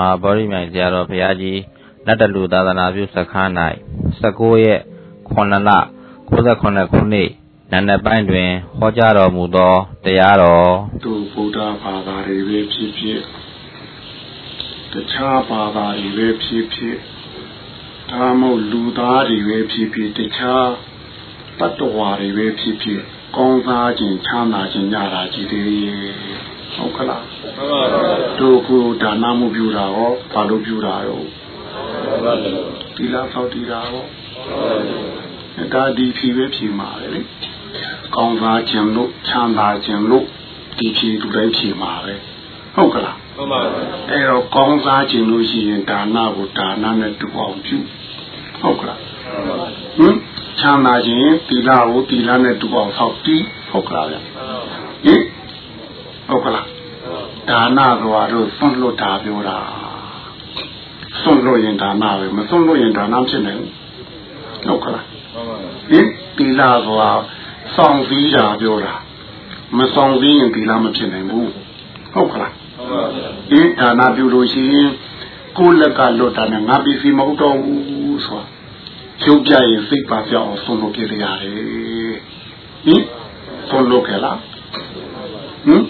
မဟာဗောဓိမြိုင်ဆရာတော်ဘုရားကြီးလက်တလူသာသနာပြုစခန်း၌19ရက်9လ68ခုနှစ်နန္ဒပိုင်းတွင်ဟောကြားတော်မူသောတရားတော်သူဗုဒ္ဓဘာသာတွေပဲဖြစ်ဖြစ်တခြားဘာသာတွေပဲဖြစ်ဖြစ်ဒါမှမဟုတ်လူသားတွေပဲဖြစ်ဖြစ်တခြားတတ္တဝါတွေပဲဖြစ်ဖြစ်ကောင်းစားခြင်းချမ်းသာခြင်းညတာကြည်သေး ဟုတ်ကလားမှန်ပါပါတို့ကိုဒါနမှုပြုတာရောဘာလို့ပြုတာရောဒီလားဆောက်တည်တာရောဒါဒီဖြီပဲဖြီမှာလေကောင်းစားခြင်းလို့ချမ်းသာခြင်းလို့ဒီဖြီသူတိုင်းဖြီမှာပဲဟုတ်ကလားမှန်ပါပါအဲ့တော့ကောင်းစားခြင်းလို့ရှိရင်ဒါနကိုဒါနနဲ့တူအောင်ပြုဟုတ်ကလားဟင်ချမ်းသာခြင်းသီလကိုသီလနဲ့တူအောင်ဆောက်တည်ဟုတ်ကလားဗျဟင်ဟုတ်ကလား ဒါနဆိုတာတို့ဆွန့်လွတ်တာပြောတာဆွန့်လွတ်ရင်ဒါနပဲမဆွန့်လွတ်ရင်ဒါနဖြစ်နိုင်ဘူးဟုတ်ကလားဟင်သီလဆိုတာစောင့်စည်းတာပြောတာမဆောင်စည်းရင်သီလမဖြစ်နိုင်ဘူးဟုတ်ကလားဟင်ဒါနပြုလို့ရှိရင်ကိုယ်လက်ကလွတ်တာနဲ့ငါပစ္စည်းမဟုတ်တော့ဘူးဆိုတာကျုပ်ပြရင်စိတ်ပါပြောင်းအောင်ဆုံးလို့ပြရတယ်ဟင်ဆုံးလို့ကြလားဟင်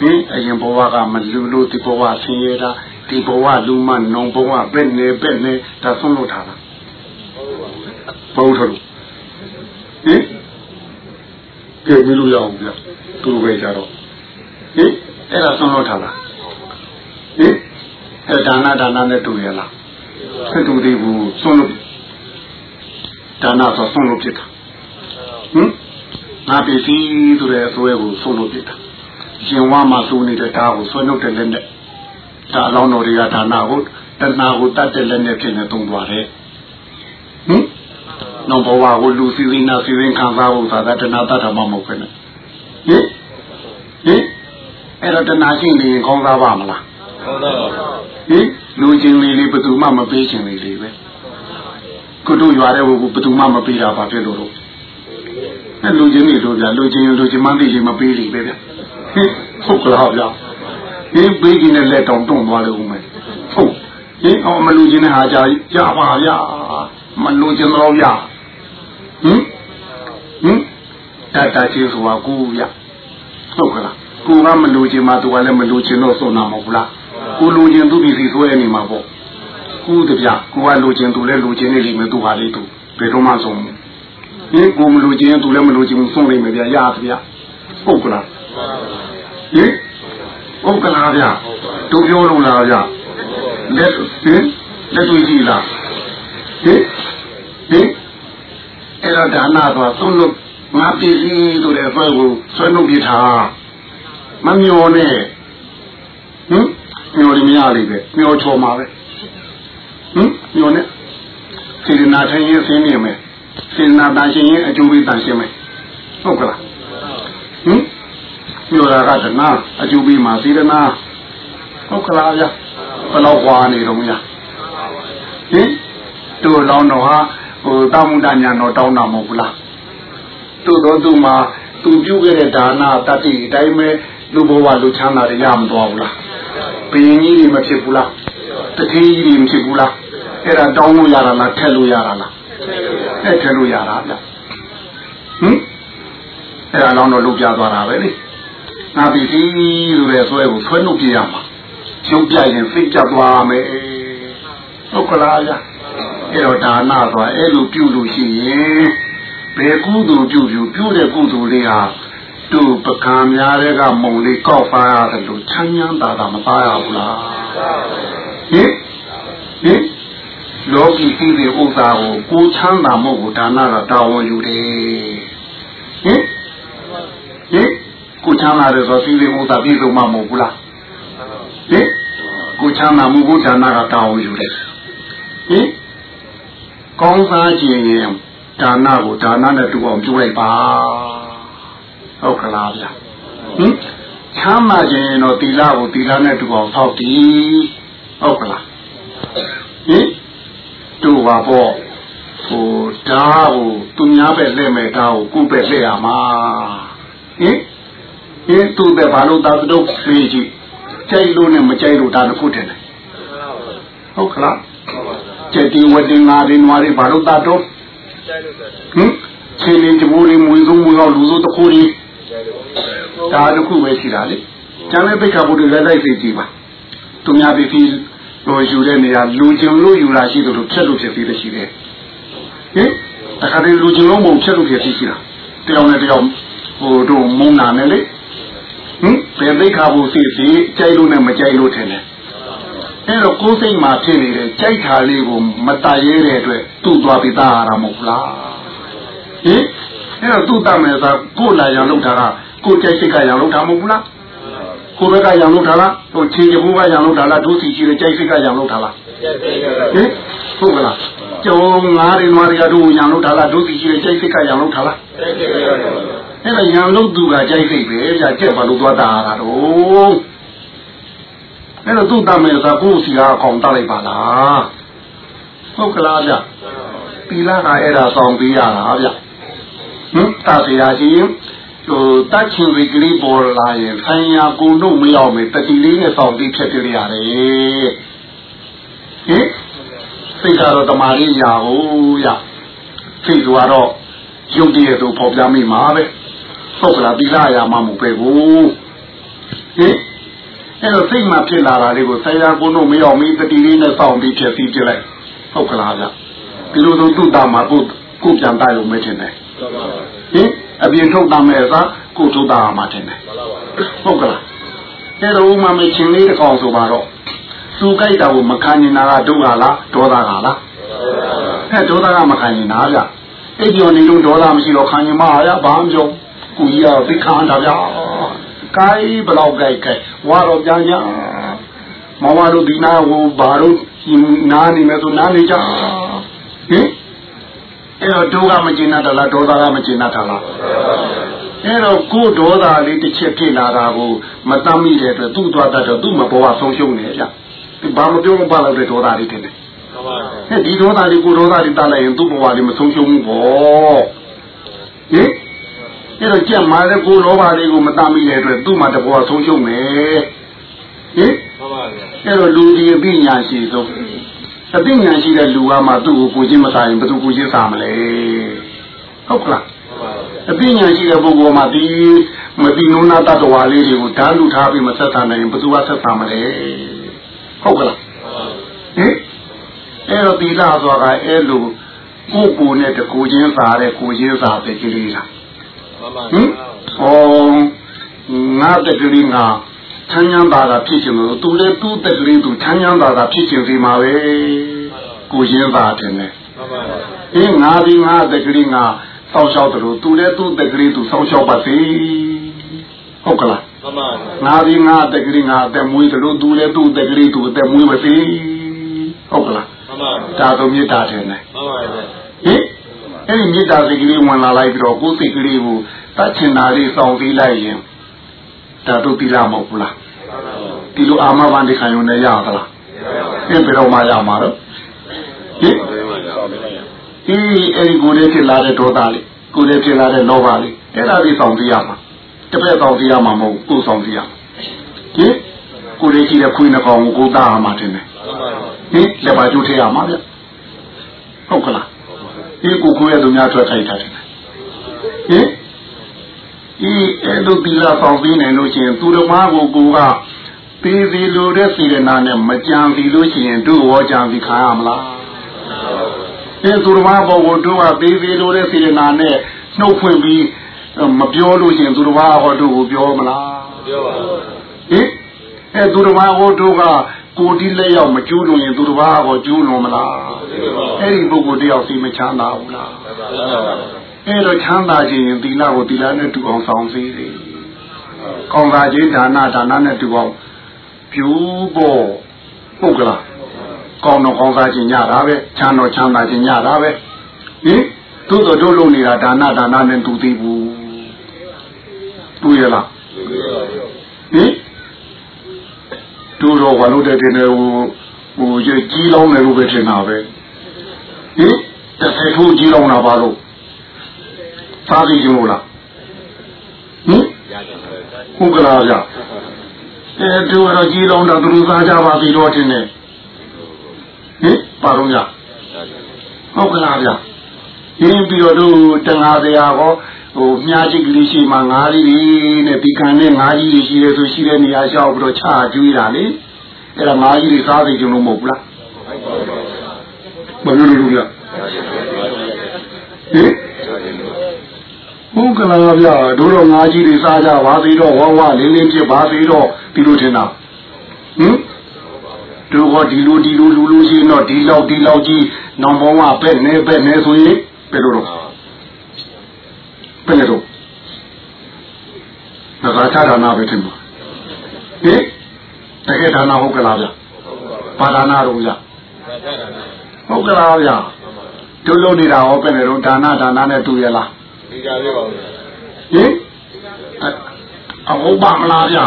ဒီအရင်ဘဝကမလူလို့ဒီဘဝဆင်းရဲတာဒီဘဝလူမနုံဘဝပဲ့နေပဲ့နေဒါဆုံးလို့ထားတာဘုရားတို့ဟင်ကြည့်ပြီးလို့ရအောင်ဗျသူတို့ပဲကြတော့ဟင်အဲ့ဒါဆုံးလို့ထားလားဟင်အဲ့ဒါနဒါနနဲ့တူရလားဆက်တူသေးဘူးဆုံးလို့ဒါနဆိုဆုံးလို့ဖြစ်တာဟင်ငါပစ္စည်းဆိုတဲ့အစွဲကိုဆုံးလို့ဖြစ်တာ ရှင်ဝါမှာသုံးနေတဲ့ဓာတ်ကိုဆွဲနှုတ်တဲ့လက်နဲ့ဒါအလောင်းတော်တွေကဒါနကိုတဏှာကိုတတ်တဲ့လက်နဲ့ဖြစ်နေသုံးသွားတယ်ဟင်နောက်ဘဝကိုလူစီစီနာစီရင်ခံစားဖို့သာတဏှာတတ်တာမှမဟုတ်ဘူးဟင်ဟင်အဲ့တော့တဏှာရှိနေရင်ကောင်းစားပါမလားကောင်းစားပါဟင်လူချင်းလေးလေးဘယ်သူမှမပေးချင်လေးလေးပဲကုတို့ရွာတဲ့ဘုဘယ်သူမှမပေးတာဘာဖြစ်လို့လို့အဲ့လူချင်းတွေတို့ဗျာလူချင်းလူချင်းမသိချင်းမပေးလိပဲဗျာ ဟင်ဟုတ်ကလားဗျာဟင်ပေးခြင်းနဲ့လက်တောင်တွန့်သွားလို့ဦးမယ်ဟုတ်ဟင်အောင်မလူချင်းနဲ့ဟာကြကြပါဗျာမလူချင်းတော့ဗျာဟင်ဟင်တတချင်းဆိုတာကိုဗျာဟုတ်ကလားကိုကမလူချင်းမှသူကလည်းမလူချင်းတော့ဆုံးနာမဟုတ်လားကိုလူချင်းသူဒီစီဆွဲနေမှာပေါ့ကူးတပြကိုကလူချင်းသူလည်းလူချင်းနေလိမ့်မယ်သူဟာလေးသူဘယ်တော့မှဆုံးဘူးဟင်ကိုမလူချင်းသူလည်းမလူချင်းဆုံးနေမယ်ဗျာရပါဗျာဟုတ်ကလား ဟင်ဟုတ်ကလားဗျတို့ပြောလို့လားဗျလက်ဟင်လက်တွေ့ကြည့်လားဟင်ဟင်အဲ့တော့ဒါနဆိုသုံးလို့ငါပစ္စည်းဆိုတဲ့အတွက်ကိုဆွဲနှုတ်ပြထားမမျောနဲ့ဟင်မျောရမရလိမ့်ပဲမျောချော်မှာပဲဟင်မျောနဲ့စေတနာထိုင်ရင်ဆင်းနေမယ်စေတနာတန်ရှင်ရင်အကျိုးပေးတန်ရှင်မယ်ဟုတ်ကလားဟင် ပြောတာကတနာအကျိုးပေးမှာစေတနာဟုတ်ကလားဗျဘယ်တော့ဟွာနေတော့ဗျဟင်တို့လောင်းတော်ဟာဟိုတောင်းမတညာတော်တောင်းတာမဟုတ်ဘူးလားတို့တော့သူမှာသူပြုခဲ့တဲ့ဒါနတတိအတိုင်းပဲလူဘဝလူချမ်းသာတွေရမသွားဘူးလားဘယင်းကြီးတွေမဖြစ်ဘူးလားတတိကြီးတွေမဖြစ်ဘူးလားအဲ့ဒါတောင်းလို့ရတာလားထက်လို့ရတာလားအဲ့ထက်လို့ရတာဗျဟင်အဲ့ဒါလောင်းတော့လုတ်ပြသွားတာပဲလေ ငါပစ္စည်းဆိုတဲ့ဆွဲကိုဆွဲနှုတ်ပြရမှာကျုပ်ပြရင်စိတ်ကြသွားမယ်ဟုတ်ကလားဗျအဲ့တော့ဒါနဆိုတာအဲ့လိုပြုလို့ရှိရင်ဘယ်ကုသိုလ်ပြုပြုပြုတဲ့ကုသိုလ်လေးဟာသူ့ပကံများတဲ့ကမုံလေးကောက်ဖားရတယ်လို့ချမ်းချမ်းသာသာမသားရဘူးလားဟင်ဟင်လောကီရှိတဲ့ဥစ္စာကိုကိုချမ်းသာမှုကိုဒါနကတာဝန်ယူတယ်ဟင်ဟင် ကိုချမ်းသာတယ်ဆိုစီလေးဥစ္စာပြည့်စုံမှာမဟုတ်ဘူးလားဟင်ကိုချမ်းသာမှုကိုဒါနကတာဝန်ယူတယ်ဟင်ကောင်းစားခြင်းရင်ဒါနကိုဒါနနဲ့တူအောင်ပြုလိုက်ပါဟုတ်ကလားဗျဟင်ချမ်းသာခြင်းတော့သီလကိုသီလနဲ့တူအောင်ဆောက်တည်ဟုတ်ကလားဟင်တို့ပါပေါ့ဟိုဓာတ်ကိုသူများပဲလက်မဲ့ဓာတ်ကိုကိုယ်ပဲလက်ရမှာဟင် ဟင်သူပဲဘာလို့သာတို့ဖေးကြည့်ကြိုက်လို့နဲ့မကြိုက်လို့ဒါတခုတည်းတယ်ဟဟုတ်ကလားကျက်တီဝတင်ငါတွေနွားတွေဘာလို့တတ်တော့ဟင်ချင်းနေကြမိုးလေးမွေဆုံးမွေတော့လူစိုးတစ်ခုကြီးဒါတခုပဲရှိတာလေကျန်တဲ့ပိတ်ခါဘုဒ္ဓလည်းလိုက်သိကြည့်ပါသူများပြည်ပြည်ဟိုယူတဲ့နေရာလူကျင်လို့ယူလာရှိတယ်လို့ဖြတ်လို့ဖြစ်ပြီးလည်းရှိတယ်ဟင်တခါတည်းလူကျင်လို့မဟုတ်ဖြတ်လို့ဖြစ်ပြီးရှိတာတယောက်နဲ့တယောက်ဟိုတို့မုန်းနာနဲ့လေ ဟင်ဘယ်သိခါဘုစီစီကြိုက်လို့နဲ့မကြိုက်လို့ထင်တယ်အဲ့တော့ကိုယ်စိတ်မှာဖြစ်နေတဲ့ကြိုက်တာလေးကိုမတတ်ရဲတဲ့အတွက်သူ့သွားပြီးသားရတာမဟုတ်လားဟင်အဲ့တော့သူ့တတ်မယ်ဆိုကိုယ်လာရအောင်လုပ်တာကကိုယ်ကြိုက်စိတ်ကရအောင်လုပ်တာမဟုတ်ဘူးလားကိုယ်ဘက်ကရအောင်လုပ်တာလားဟိုချင်းကျဘူးကရအောင်လုပ်တာလားဒုစီကြီးတဲ့ကြိုက်စိတ်ကရအောင်လုပ်တာလားဟင်ဟုတ်ကလားကျုံငါးတွေနွားတွေကတို့ရအောင်လုပ်တာလားဒုစီကြီးတဲ့ကြိုက်စိတ်ကရအောင်လုပ်တာလား အဲ့ဒါရံလို့သူကကြိုက်စိတ်ပဲဗျာကြက်ပါလို့သွားတာတာတော့အဲ့တော့သူ့တမယ်ဆိုကိုယ်စီကအကောင်တတ်လိုက်ပါလားဟုတ်ကလားဗျပီလာကအဲ့ဒါဆောင်ပေးရတာဗျဟမ်တာစီရာချင်းဟိုတတ်ချင်ဝီကလေးပေါ်လာရင်ဆိုင်ရာကိုတို့မရောက်မယ်တတိလေးနဲ့ဆောင်ပြီးဖြတ်ပြရတယ်ဟင်စိတ်ကတော့တမာရီရာဟုတ်ရစိတ်ကတော့ရုပ်တည်းတို့ပေါ်ပြမိမှာပဲ ဟုတ်ကလားသီလရာမှမဟုတ်ပဲကိုဟင်အဲ့တော့စိတ်မှဖြစ်လာတာလေးကိုဆရာကုန်းတို့မရောက်မီတတိလေးနဲ့စောင့်ပြီးဖြစ်ပြီးပြလိုက်ဟုတ်ကလားဗျဒီလိုဆိုသူ့တာမှာကိုကိုပြန်တိုက်လို့မထင်နဲ့ဟင်အပြင်ထုတ်တာမဲ့သာကိုထုတ်တာမှာထင်တယ်ဟုတ်ကလားအဲ့တော့ဥမာမချင်းလေးတစ်ကောင်ဆိုပါတော့သူကြိုက်တာကိုမခံနေတာကဒုက္ခလားဒေါသကလားအဲဒေါသကမခံနေတာဗျအဲ့ဒီနေလို့ဒေါသမရှိတော့ခံရင်မအားရဘာမှမပြော ကိုကြီးကသိခံတာဗျာကိုင်းဘလောက်ကြိုက်ကြိုက်ဝါတော့ကြကြမဝါတို့ဒီနာဟိုဘာတို့နားနေမယ်ဆိုနားနေကြဟင်အဲ့တော့ဒုက္ခမကျင်တတ်လားဒေါသကမကျင်တတ်လားအဲ့တော့ကိုဒေါသလေးတစ်ချက်ဖြစ်လာတာကိုမတမ်းမိတဲ့အတွက်သူ့သွားတတ်တော့သူ့မဘောကဆုံးရှုံးနေကြဘာမပြောလို့ပါလို့တဲ့ဒေါသလေးတင်တယ်ဟဲ့ဒီဒေါသလေးကိုဒေါသလေးတားလိုက်ရင်သူ့ဘဝလေးမဆုံးရှုံးဘူးပေါ့ဟင် အဲ့တော့ကြက်မာတဲ့ကိုလောဘလေးကိုမတမ်းမိတဲ့အတွက်သူ့မှာတဘောကဆုံးရှုံးမယ်ဟင်အဲ့တော့လူဒီအပိညာရှိဆုံးအပိညာရှိတဲ့လူကမှသူ့ကိုကိုချင်းမစားရင်ဘယ်သူကိုချင်းစားမလဲဟုတ်ကလားအပိညာရှိတဲ့ပုဂ္ဂိုလ်မှာဒီမတိနုနာတတဝါလေးတွေကိုဓာတ်လူထားပြီးမဆက်ဆံနိုင်ရင်ဘယ်သူကဆက်ဆံမလဲဟုတ်ကလားဟင်အဲ့တော့ဒီလာဆိုတာအဲ့လိုကိုယ်ကိုယ်နဲ့တကူချင်းစားတဲ့ကိုချင်းစားတဲ့ကလေးလား ဟင်ဟောငါတကလေးငါချမ်းချမ်းသာသာဖြစ်ချင်လို့သူလည်းသူ့တက်ကလေးသူချမ်းချမ်းသာသာဖြစ်ချင်စီမှာပဲကိုချင်းသာတယ်နဲ့အင်းငါဒီငါတက်ကလေးငါစောင့်ရှောက်တယ်လို့သူလည်းသူ့တက်ကလေးသူစောင့်ရှောက်ပါစေဟုတ်ကလားမှန်ပါငါဒီငါတက်ကလေးငါအသက်မွေးတယ်လို့သူလည်းသူ့တက်ကလေးသူအသက်မွေးပါစေဟုတ်ကလားမှန်ပါဒါဆိုမေတ္တာတယ်နဲ့မှန်ပါဟင် အဲ့ဒီမေတ္တာစိတ်ကလေးဝင်လာလိုက်ပြီးတော့ကိုယ်စိတ်ကလေးကိုတတ်ချင်တာလေးစောင့်ပြီးလိုက်ရင်ဒါတို့တိလာမဟုတ်ဘူးလားဒီလိုအာမဘန်ဒီခံရုံနဲ့ရသလားပြည့်ပြတော့မှရမှာတော့ဟင်ဒီအဲ့ဒီကိုယ်လေးဖြစ်လာတဲ့ဒေါသလေးကိုယ်လေးဖြစ်လာတဲ့လောဘလေးအဲ့ဒါလေးဆောင်ပြရမှာတစ်ဖက်ဆောင်ပြရမှာမဟုတ်ကိုယ်ဆောင်ပြရမှာဟင်ကိုယ်လေးရှိတဲ့ခွေးနှကောင်ကိုကိုယ်သားရမှာတင်တယ်ဟင်လက်ပါကျိုးထည့်ရမှာဗျဟုတ်ကလား ဒီကိုကိုယ်ရဲ့သူများထွက်ခိုက်တာတယ်ဟင်ဒီအဲ့လိုဒီလာဆောင်ပြီးနိုင်လို့ရှိရင်သူတော်မကိုကိုကပေးစီလိုတဲ့စေရနာနဲ့မကြံစီလို့ရှိရင်တို့ရောကြံစီခံရမလားအဲသူတော်မဘောကိုတို့ကပေးစီလိုတဲ့စေရနာနဲ့နှုတ်ဖွင့်ပြီးမပြောလို့ရှိရင်သူတော်မဟောတို့ကိုပြောမလားပြောပါဘူးဟင်အဲသူတော်မဟောတို့က ကိုတိလက်ရောက်မကျူးလို့ရင်သူတော်ဘာဟောကျူးလို့မလားအဲ့ဒီပုဂ္ဂိုလ်တယောက်စီမချမ်းသာဘူးလားအဲ့တော့ချမ်းသာခြင်းရင်သီလကိုသီလနဲ့တူအောင်ဆောင်စေတယ်။ကောင်းတာခြင်းဒါနဒါနနဲ့တူအောင်ပြူဖို့ဟုတ်ကလား။ကောင်းတော့ကောင်းစားခြင်းညတာပဲချမ်းတော့ချမ်းသာခြင်းညတာပဲ။ဟင်သူတို့တို့လုပ်နေတာဒါနဒါနနဲ့တူသေးဘူး။တွေ့ရလား။ဟင် တို့တော့ဘာလို့တဲ့တင်နေဟိုဟိုကြီးလောင်းတယ်လို့ပဲထင်တာပဲ။ဟင်တစ်ဆယ်ထိုးကြီးလောင်းတာပါလို့စားကြည့်ကြလို့လားဟင်ဟုတ်ကလားဗျအဲတို့တော့ကြီးလုံးတော့သူစားကြပါပြီတော့တင်နေဟဟင်ပါတော့ရဟုတ်ကလားဗျရင်းပြီးတော့တို့တန်ဃာတရားဟော ဟိုမြားချိတ်ကလေးရှိမှငါးလေးတွေနဲ့ဒီကံနဲ့ငါးကြီးတွေရှိတယ်ဆိုရှိတဲ့နေရာလျှောက်ပြီးတော့ချကျွေးတာလေအဲ့ဒါငါးကြီးတွေစားသိကြလို့မဟုတ်ဘူးလားဘယ်လိုလုပ်ရဟင်ဟုတ်ကလားဗျာတို့တော့ငါးကြီးတွေစားကြပါသေးတော့ဝဝလင်းလင်းဖြစ်ပါသေးတော့ဒီလိုထင်တာဟင်တို့ကဒီလိုဒီလိုလူလူရှိတော့ဒီလောက်ဒီလောက်ကြီးနောင်ဘောကပဲ့နေပဲ့နေဆိုရင်ဘယ်လိုတော့ဘ ယ်လိုတော့ငါသာဌာနပဲထင်ပါဟင်တကယ်ဌာနဟုတ်ကလားဗျပါဌာနတော့ဗျဟုတ်ကလားဗျတို့လုံးနေတာဟောပဲ့နေတော့ဒါနဒါနနဲ့တူရလားဒီကြလေးပါဦးဟင်အဟုတ်ပါမလားဗျ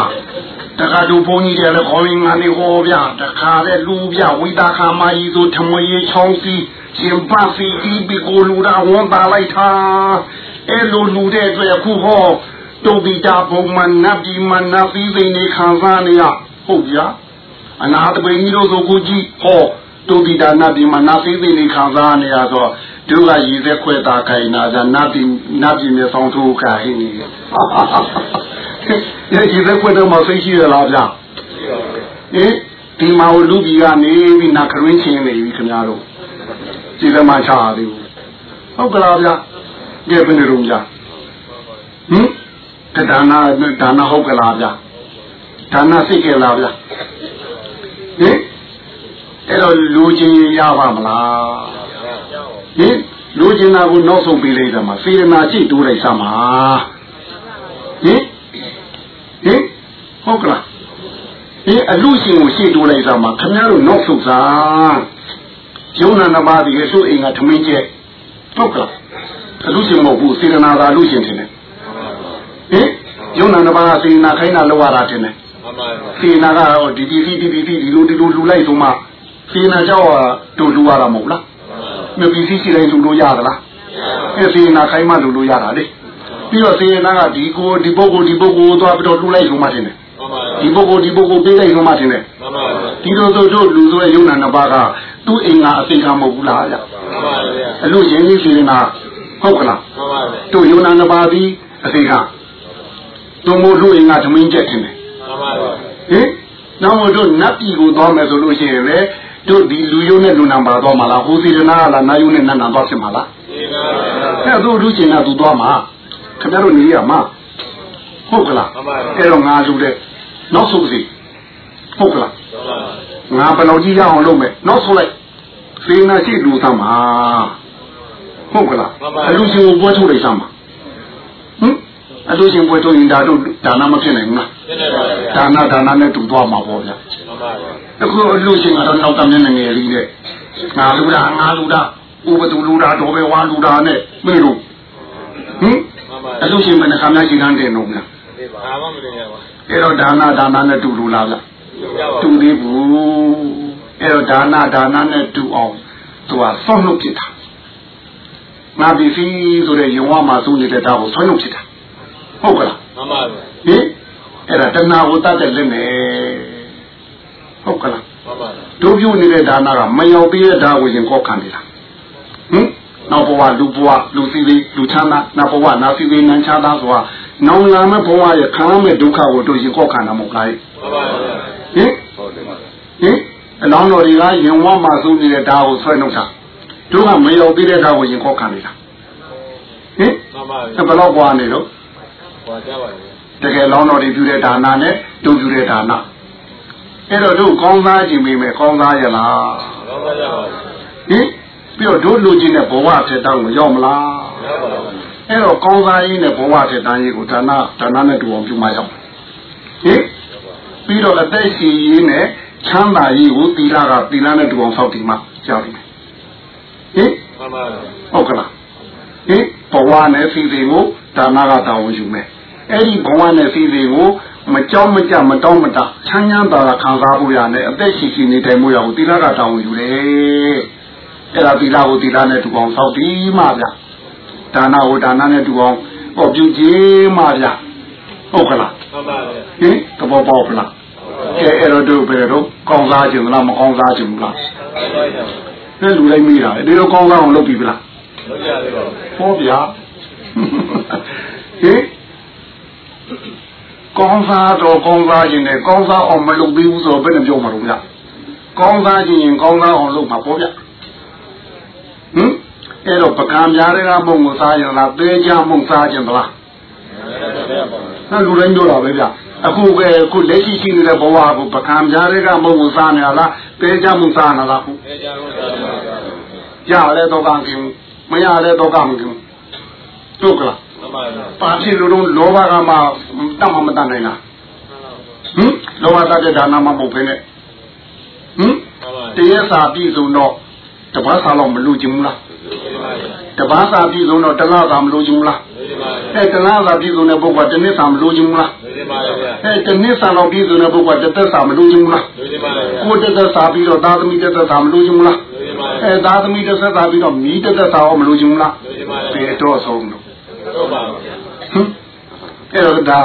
တခါတူဘုန်းကြီးတယ်လည်းခေါင်းရင်းငါနေဟောဗျတခါတဲ့လူဗျဝိတာခာမကြီးဆိုထမွေချောင်းစီရှင်ပစီဒီဘီကိုလူတာဝန်တာလိုက်တာ အဲလိုလူတဲ့အတွက်အခုဟောတုံတိတာဘုံမနတ်ပြည်မနတ်ပြီးသိနေခံစားနေရဟုတ်ဗျာအနာတပိန်ကြီးတို့ဆိုကိုကြည့်ဟောတုံတိတာနတ်ပြည်မနတ်ပြီးသိနေခံစားနေရဆိုတို့ကရည်သက်ခွဲတာခိုင်နာကြနတ်ပြည်နတ်ပြည်မြေဆောင်ထိုးခိုင်နေရဲ့ရည်သက်ခွဲတော့မသိရှိရလားဗျာဟင်ဒီမှာလူကြီးကနေပြီးနာခရင်းချင်းနေပြီခင်ဗျားတို့ကြည်လည်းမချရသေးဘူးဟုတ်ကလားဗျာ ကြည့်ဘယ်နေရုံကြာဟင်တဒါနာဒါနာဟုတ်ကလားဗျာဒါနာစိတ်ကလားဗျာဟင်အဲ့တော့လူချင်းရပါမလားဟင်လူချင်းတာကိုနောက်ဆုံးပေးလိုက်တာမှာစေရနာရှိတိုးလိုက်စမ်းပါဟင်ဟင်ဟုတ်ကလားဒီအလူရှင်ကိုရှေ့တိုးလိုက်စမ်းပါခင်ဗျားတို့နောက်ဆုံးစားယုံနာနှစ်ပါးဒီအဆုအိမ်ကထမင်းကျက်ဟုတ်ကလား အလူရှင်မဟုတ်ဘူးစေရနာသာအလူရှင်တင်တယ်ဟင်ယုံနာနှစ်ပါးကစေရနာခိုင်းတာလောက်ရတာတင်တယ်စေရနာကတော့ဒီဒီဒီဒီဒီဒီလိုဒီလိုလူလိုက်ဆိုမှစေရနာကြောက်တူလူရတာမဟုတ်လားမြပီစီရှိတိုင်းလူလို့ရသလားအဲစေရနာခိုင်းမှလူလို့ရတာလေပြီးတော့စေရနာကဒီကိုဒီပုဂ္ဂိုလ်ဒီပုဂ္ဂိုလ်သွားပြီးတော့လူလိုက်ဆိုမှတင်တယ်ဒီပုဂ္ဂိုလ်ဒီပုဂ္ဂိုလ်ပေးလိုက်ဆိုမှတင်တယ်ဒီလိုဆိုတို့လူဆိုရဲ့ယုံနာနှစ်ပါးကသူ့အိမ်ကအသိကမဟုတ်ဘူးလားဗျအလို့ရင်းကြီးစေရနာ ဟုတ်ကလားတို့ယုံနာနှစ်ပါးပြီးအသိကတို့မို့လူအိမ်ကသမင်းချက်တင်တယ်ဟင်နောက်မို့တို့နတ်ပြည်ကိုသွားမယ်ဆိုလို့ရှိရင်လေတို့ဒီလူယုံနဲ့လူနံပါသွားမှာလားဟိုစီရနာလားနာယုံနဲ့နတ်နံသွားဖြစ်မှာလားအဲ့တို့လူချင်းကသူသွားမှာခင်ဗျားတို့နေရမှာဟုတ်ကလားအဲ့တော့ငါလူတဲ့နောက်ဆုံးစီဟုတ်ကလားငါဘယ်လောက်ကြီးရအောင်လုပ်မယ်နောက်ဆုံးလိုက်စေနာရှိလူသမှာ ဟုတ်ကလားအလူရှင်ကိုပွဲထုတ်လိုက်စမ်းပါဟင်အလူရှင်ပွဲထုတ်ရင်ဒါတို့ဒါနမဖြစ်နိုင်ဘူးလားဒါနဒါနနဲ့တူသွားမှာပေါ့ဗျာအခုအလူရှင်ကတော့နောက်တမ်းနဲ့ငယ်လေးတဲ့ငါလူတာငါလူတာဥပဒူလူတာတော်ပဲဝါလူတာနဲ့မင်းတို့ဟင်အလူရှင်ဘယ်နှခါမှရှိတန်းတယ်တော့ဗျာဘာမှမတင်ရပါအဲ့တော့ဒါနဒါနနဲ့တူလူလားဗျာတူသေးဘူးအဲ့တော့ဒါနဒါနနဲ့တူအောင်သူကဆွန့်လွတ်ဖြစ်တာ ငါပစ္စည်းဆိုတဲ့ယုံဝမှာသုံးနေတဲ့ဒါကိုဆွန့်လွတ်ဖြစ်တာဟုတ်ကလားမှန်ပါဗျာဟင်အဲ့ဒါတဏှာကိုတတ်တဲ့လက်နဲ့ဟုတ်ကလားမှန်ပါတို့ပြုနေတဲ့ဒါနကမရောက်သေးတဲ့ဒါကိုရင်ကောက်ခံနေတာဟင်နောက်ဘဝလူဘဝလူစီလေးလူချမ်းသာနောက်ဘဝနာစီလေးနန်းချမ်းသာဆိုတာနောင်လာမဲ့ဘဝရဲ့ခံရမဲ့ဒုက္ခကိုတို့ရင်ကောက်ခံတာမဟုတ်လားမှန်ပါဗျာဟင်ဟုတ်တယ်ပါဟင်အလောင်းတော်တွေကရင်ဝမှာသုံးနေတဲ့ဒါကိုဆွဲနှုတ်တာ တို့ကမရောက်သေးတဲ့ဒါကိုရင်ကောက်ခံနေတာဟင်မှန်ပါဗျာဘယ်တော့ဘွားနေတော့ဘွားကြပါဗျာတကယ်လောင်းတော်တွေပြုတဲ့ဒါနနဲ့တို့ပြုတဲ့ဒါနအဲ့တော့တို့ကောင်းသားကြည့်မိမယ်ကောင်းသားရလားကောင်းသားရပါဟင်ပြီးတော့တို့လူချင်းတဲ့ဘဝထက်တောင်းမရောက်မလားရောက်ပါဘူးအဲ့တော့ကောင်းစားရေးနဲ့ဘဝထက်တန်းရေးကိုဒါနဒါနနဲ့တူအောင်ပြုမှရောက်ဟင်ပြီးတော့အသက်ရှင်ရေးနဲ့ချမ်းသာရေးကိုသီလကသီလနဲ့တူအောင်ဆောက်တည်မှကြောက်တယ် ဟင်မှန်ပါဟုတ်ကလားဟင်ဘဝနဲ့စီစဉ်ကိုဒါနကတာဝန်ယူမယ်အဲ့ဒီဘဝနဲ့စီစဉ်ကိုမကြောက်မကြမတောင်းမတချမ်းချမ်းသာသာခံစားဖို့ရနဲ့အသက်ရှိရှိနေထိုင်မှုရကိုသီလကတာဝန်ယူတယ်အဲ့ဒါသီလကိုသီလနဲ့တူအောင်ဆောက်တည်မှဗျဒါနကိုဒါနနဲ့တူအောင်ဟောပြုကြည်မှဗျဟုတ်ကလားမှန်ပါဗျဟင်သဘောပေါက်လားကဲအဲ့တော့တို့ဘယ်တော့ကောင်းစားခြင်းလားမကောင်းစားခြင်းလား ကသွားရအောင်နဲ့လူလိုက်မိတာလေဒီလိုကောင်းကောင်းအောင်လုပ်ပြီဗလားလုပ်ကြရတော့ဟောဗျာဟင်ကောင်းစားတော့ကောင်းစားခြင်းနဲ့ကောင်းစားအောင်မလုပ်သေးဘူးဆိုတော့ဘယ်နဲ့ပြောမှာလို့ဗျကောင်းစားခြင်းရင်ကောင်းစားအောင်လုပ်မှာပေါ့ဗျဟင်အဲ့တော့ပကံများတွေကမုံကိုစားရင်လားသေးချမုံစားခြင်းဗလားတယ်ပါအဲ့လူတိုင်းပြောတာပဲဗျအခုကအခုလက်ရှိရှိနေတဲ့ဘဝကိုပကံများတွေကမုံကိုစားနေလား သေးချမုံစားနေလားခုအဲကြောင့်တော့ပါရလဲတော့ကံကင်းမရလဲတော့ကံကင်းတို့ကလားမှန်ပါဗျာပါဖြစ်လို့တော့လောဘကမှတတ်မှမတတ်နိုင်လားဟင်လောဘတတ်တဲ့ဒါနမှမဟုတ်ဘဲနဲ့ဟင်မှန်ပါတရေစာပြည့်စုံတော့တပတ်စာတော့မလို့ခြင်းဘူးလားဒီပါဗျာတပတ်စာပြည့်စုံတော့တလားစာမလို့ခြင်းဘူးလားဒီပါဗျာအဲတလားစာပြည့်စုံတဲ့ပုဂ္ဂိုလ်ကတစ်နှစ်စာမလို့ခြင်းဘူးလားဒီပါဗျာ အဲတစ်နှစ်စာတော့ပြည့်စုံတဲ့ပုဂ္ဂိုလ်ကတစ်သက်စာမလို့ခြင်းဘူးလားဒီပါဗျာကိုယ်တစ်သက်စာပြီးတော့သာသမီတစ်သက်စာမလို့ခြင်းဘူးလားဒီပါအဲဗျာသာသမီတစ်သက်စာပြီးတော့မိတစ်သက်စာရောမလို့ခြင်းဘူးလားဒီပါဘဗျာယ်တော့ဆုံးလို့ဟုတ်ပါဗျာဟင်အဲ့တော့ဒါ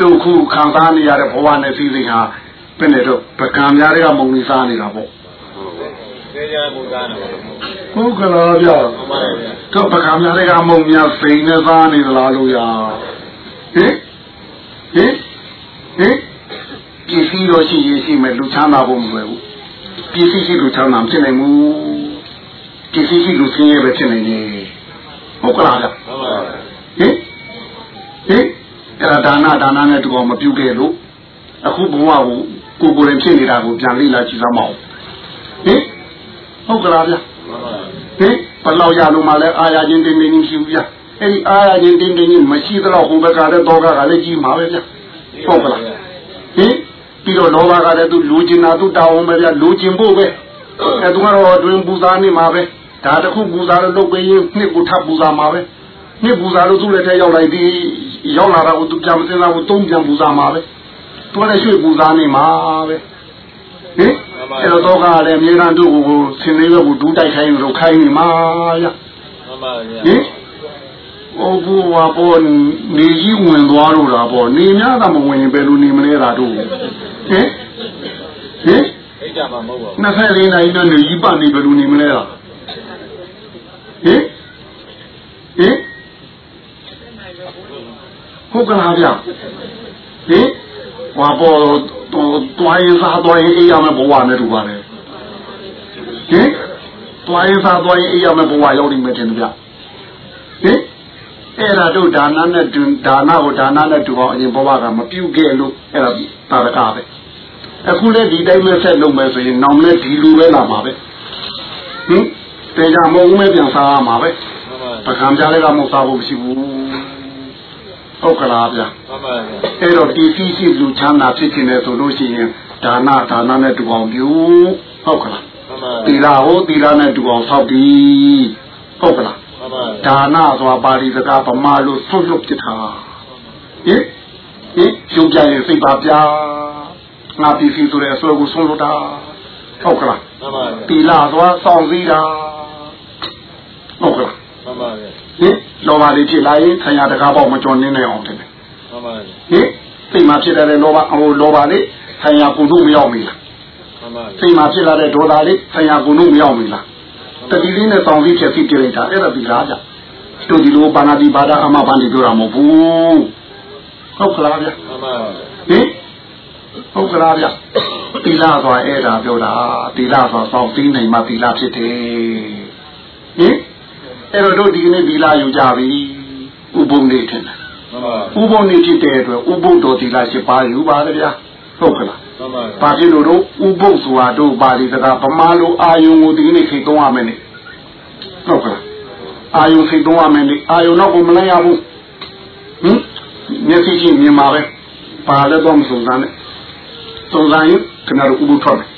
တုတ်ခုခံစားနေရတဲ့ဘဝနဲ့စီစဉ်ဟာဘယ်နဲ့တော့ပကံများတွေကမုံနေစားနေတာပေါ့သေချာမူသားနေပါဟုတ်ကလားဗျာမှန်ပါဗျာတော့ပကံများတွေကမုံများစိန်နေစားနေသလားလို့ရဟင်ဟင် ဟင်ပစ္စည်းတော့ရှိရင်ရှိမယ်လူချမ်းသာဖို့မလွယ်ဘူးပစ္စည်းရှိလူချမ်းသာမဖြစ်နိုင်ဘူးပစ္စည်းရှိလူဆင်းရဲပဲဖြစ်နိုင်တယ်ဟုတ်ကလားဗျာမှန်ပါဗျာဟင်ဟင်အဲ့ဒါဒါနဒါနနဲ့တူအောင်မပြုတ်ခဲ့လို့အခုဘဝကိုကိုယ်ကိုယ်ရင်ဖြစ်နေတာကိုပြန်လေ့လာကြည့်သမောင်းဟင်ဟုတ်ကလားဗျမှန်ပါဟင်ဘယ်လောက်ရလို့မှလဲအာရချင်းတင်းတင်းကြီးရှိဘူးဗျအဲ့ဒီအာရချင်းတင်းတင်းကြီးမရှိတော့ဟိုဘက်ကလည်းတော့ကလည်းကြီးမှာပဲဗျ ဟုတ်ကလားဟင်ပြီးတော့လောဘကလည်းသူလူကျင်တာသူတောင်းမယ်ဗျလူကျင်ဖို့ပဲအဲသူကတော့တွင်ပူဇာနေမှာပဲဒါတခုပူဇာလို့လုပ်ပေးရင်နှစ်ကိုထပ်ပူဇာမှာပဲနှစ်ပူဇာလို့သူ့လက်ထဲရောက်လိုက်ဒီရောက်လာတာကိုသူပြန်မစင်းစားဘူးသုံးပြန်ပူဇာမှာပဲသူကလည်းရွှေ့ပူဇာနေမှာပဲဟင်အဲ့တော့တော့ကလည်းအမြဲတမ်းသူ့ကိုဆင်းနေဘက်ကိုဒူးတိုက်ခိုင်းလို့ခိုင်းနေမှာရမှန်ပါဗျာဟင် ဟိုဘူဝါပေါ်နေကြီးဝင်သွားလို့လားပေါ့နေများတာမဝင်ရင်ဘယ်လိုနေမလဲတာတို့ဟင်ဟင်အိတ်ကြမှာမဟုတ်ပါဘူး24နိုင်နဲ့နေကြီးပတ်နေဘယ်လိုနေမလဲတာဟင်ဟင်ဟုတ်ကလားဗျဟင်ဝါပေါ်တော့တွိုင်းစားတွိုင်းအေးရမယ်ဘဝနဲ့တူပါလေဟင်တွိုင်းစားတွိုင်းအေးရမယ်ဘဝရောက်နေမယ်တင်ဗျဟင် အဲ့ဒါတို့ဒါနနဲ့တူဒါနကိုဒါနနဲ့တူအောင်အရင်ဘဝကမပြုတ်ခဲ့လို့အဲ့ဒါတာရကပဲအခုလည်းဒီတိုင်းပဲဆက်လုပ်မယ်ဆိုရင်နောင်လည်းဒီလိုပဲလာမှာပဲဟင်တေချာမဟုတ်မဲပြန်စားရမှာပဲမှန်ပါပကံပြားလည်းကမဟုတ်စားဖို့မရှိဘူးဟုတ်ကလားဗျာမှန်ပါဗျာအဲ့တော့ဒီစီစီလူချမ်းသာဖြစ်ခြင်းနဲ့ဆိုလို့ရှိရင်ဒါနဒါနနဲ့တူအောင်ပြုဟုတ်ကလားမှန်ပါသီလဟောသီလနဲ့တူအောင်ဆောက်ပြီးဟုတ်ကလားမှန်ပါ ဒါနဆိုတာပါဠိစကားဗမာလိုဆွတ်လွတ်ပြထားဟင်ဟင်ကျုံကြရင်စိတ်ပါဗျာငါပစ္စည်းဆိုတဲ့အစွဲကိုဆွတ်လွတ်တာဟုတ်ကလားမှန်ပါသီလဆိုတာစောင့်စည်းတာဟုတ်ကလားမှန်ပါဗျာဟင်လောဘလေးဖြစ်လာရင်ခံရတကားပေါ့မကြော်နေနိုင်အောင်တယ်မှန်ပါဟင်စိတ်မှာဖြစ်တဲ့လောဘဟိုလောဘလေးခံရကိုယ်တို့မရောက်မီလားမှန်ပါစိတ်မှာဖြစ်လာတဲ့ဒေါသလေးခံရကိုယ်တို့မရောက်မီလား တတိလေးနဲ့တောင်းပြီးဖြစ်ဖြစ်ပြလိုက်တာအဲ့ဒါဒီလားကြတို့ဒီလိုပါဏာတိပါဒအမဘန်ဒီပြောတာမဟုတ်ဘူးဟုတ်ကလားဗျမှန်ပါဟင်ဟုတ်ကလားဗျသီလဆိုတာအဲ့ဒါပြောတာသီလဆိုတာစောင့်သိနိုင်မှသီလဖြစ်တယ်ဟင်အဲ့တော့တို့ဒီကနေ့သီလယူကြပြီဥပုံနေထင်တယ်မှန်ပါဥပုံနေဖြစ်တဲ့အတွက်ဥပုဒ္ဒောသီလရှိပါယူပါလေဗျာဟုတ်ကလားမှန်ပါ ဘာဖြစ်လို့တော့ဥပုဒ်ဆိုတာတို့ပါဠိစကားဗမာလိုအာယုံကိုဒီကနေ့ခေသုံးရမယ်နဲ့ဟုတ်ကလားအာယုံခေသုံးရမယ်နဲ့အာယုံတော့ကိုမလိုက်ရဘူးဟင်မျက်စိချင်းမြင်ပါပဲပါလည်းတော့မစုံစမ်းနဲ့စုံစမ်းရင်ခင်ဗျားတို့ဥပုဒ်ထွက်မယ်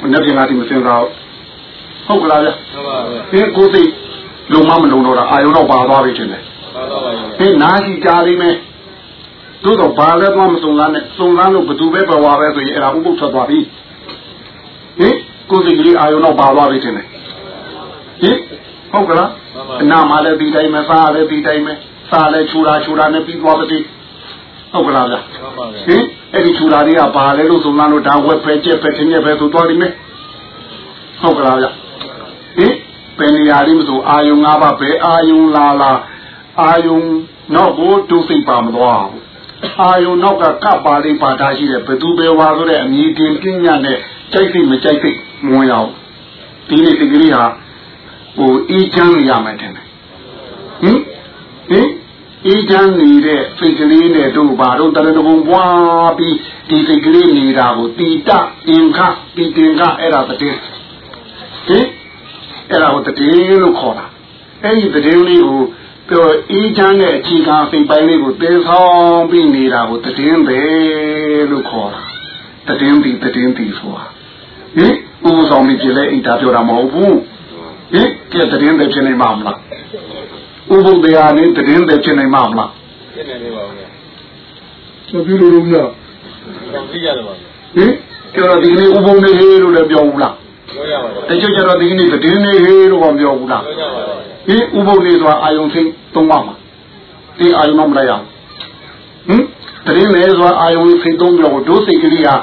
ဘယ်နဲ့ပြင်လာဒီမစင်တော့ဟုတ်ကလားဗျမှန်ပါဗျာဒီကိုယ်စိတ်လုံမမလုံတော့တာအာယုံတော့ပါသွားပြီထင်တယ်ပါတော့ပါဗျာဟင်းနာရှိကြလိမ့်မယ် သို့တော့ဘာလဲတော့မစုံစမ်းနဲ့စုံစမ်းလို့ဘသူပဲပေါ်ပါပဲဆိုရင်အဲ့ဒါဥပုသ်ထွက်သွားပြီဟင်ကိုယ်စိတ်ကလေးအာယုံတော့ပါသွားပြီထင်တယ်ဟင်ဟုတ်ကလားအနာမလည်းဒီတိုင်းပဲစားလည်းဒီတိုင်းပဲစားလည်းချူတာချူတာနဲ့ပြီးသွားပါသေးဟုတ်ကလားဗျမှန်ပါဗျာဟင်အဲ့ဒီချူတာတွေကဘာလဲလို့စုံစမ်းလို့ဒါဝက်ဖဲကြက်ဖဲတင်းကြက်ဖဲဆိုသွားလိမ့်မယ်ဟဟုတ်ကလားဗျဟင်ဘယ်နေရာလေးမဆိုအာယုံ၅ပါးဘယ်အာယုံလာလာအာယုံနောက်ကိုဒုစိတ်ပါမသွားဘူး အာယုံနောက်ကကပ်ပါလေးပါတာရှိတယ်ဘသူပဲဝါဆိုတဲ့အမြည်တင်ပညာနဲ့ကြိုက်စိတ်မကြိုက်စိတ်မဝင်အောင်ဒီနေ့ဒီကလေးဟာဟိုအေးချမ်းရမယ်တဲ့ဟင်ဟင်အေးချမ်းနေတဲ့စိတ်ကလေးနဲ့တို့ဘာတို့တရဏဂုံပွားပြီးဒီစိတ်ကလေးနေတာကိုတီတအင်ခတီတင်ခအဲ့ဒါတည်းဟင်အဲ့ဒါကိုတည်းလို့ခေါ်တာအဲ့ဒီတည်းလေးကို ပြောအေးချမ်းတဲ့အခြေခံစိတ်ပိုင်းလေးကိုတဲဆောင်ပြီးနေတာကိုတည်င်းပဲလို့ခေါ်တာတည်င်းပြီးတည်င်းပြီးဆိုတာဟင်ဥပဆောင်ပြီးပြလဲအိတ်တာပြောတာမဟုတ်ဘူးဟင်ကဲတည်င်းပဲဖြစ်နေမှာမလားဥပုဒ်တရားနဲ့တည်င်းပဲဖြစ်နေမှာမလားဖြစ်နေနေပါဦးဗျာမပြောလို့မရတော့ကြည့်ရတယ်ပါဟင်ကျော်ဒီနေ့ဥပုံနေဟေးလို့လည်းပြောဘူးလားပြောရပါတတယ်ချို့ကျတော့ဒီနေ့တည်င်းနေဟေးလို့ကပြောဘူးလားပြောရပါတယ် ဒီဥပုပ်လေးဆိုတာအာယုံစိတ်သုံးပါမှာဒီအာယုံမလိုက်အောင်ဟင်တရင်လေဆိုတာအာယုံစိတ်သုံးပြီးတော့ဒုစိတ်ကလေးဟာ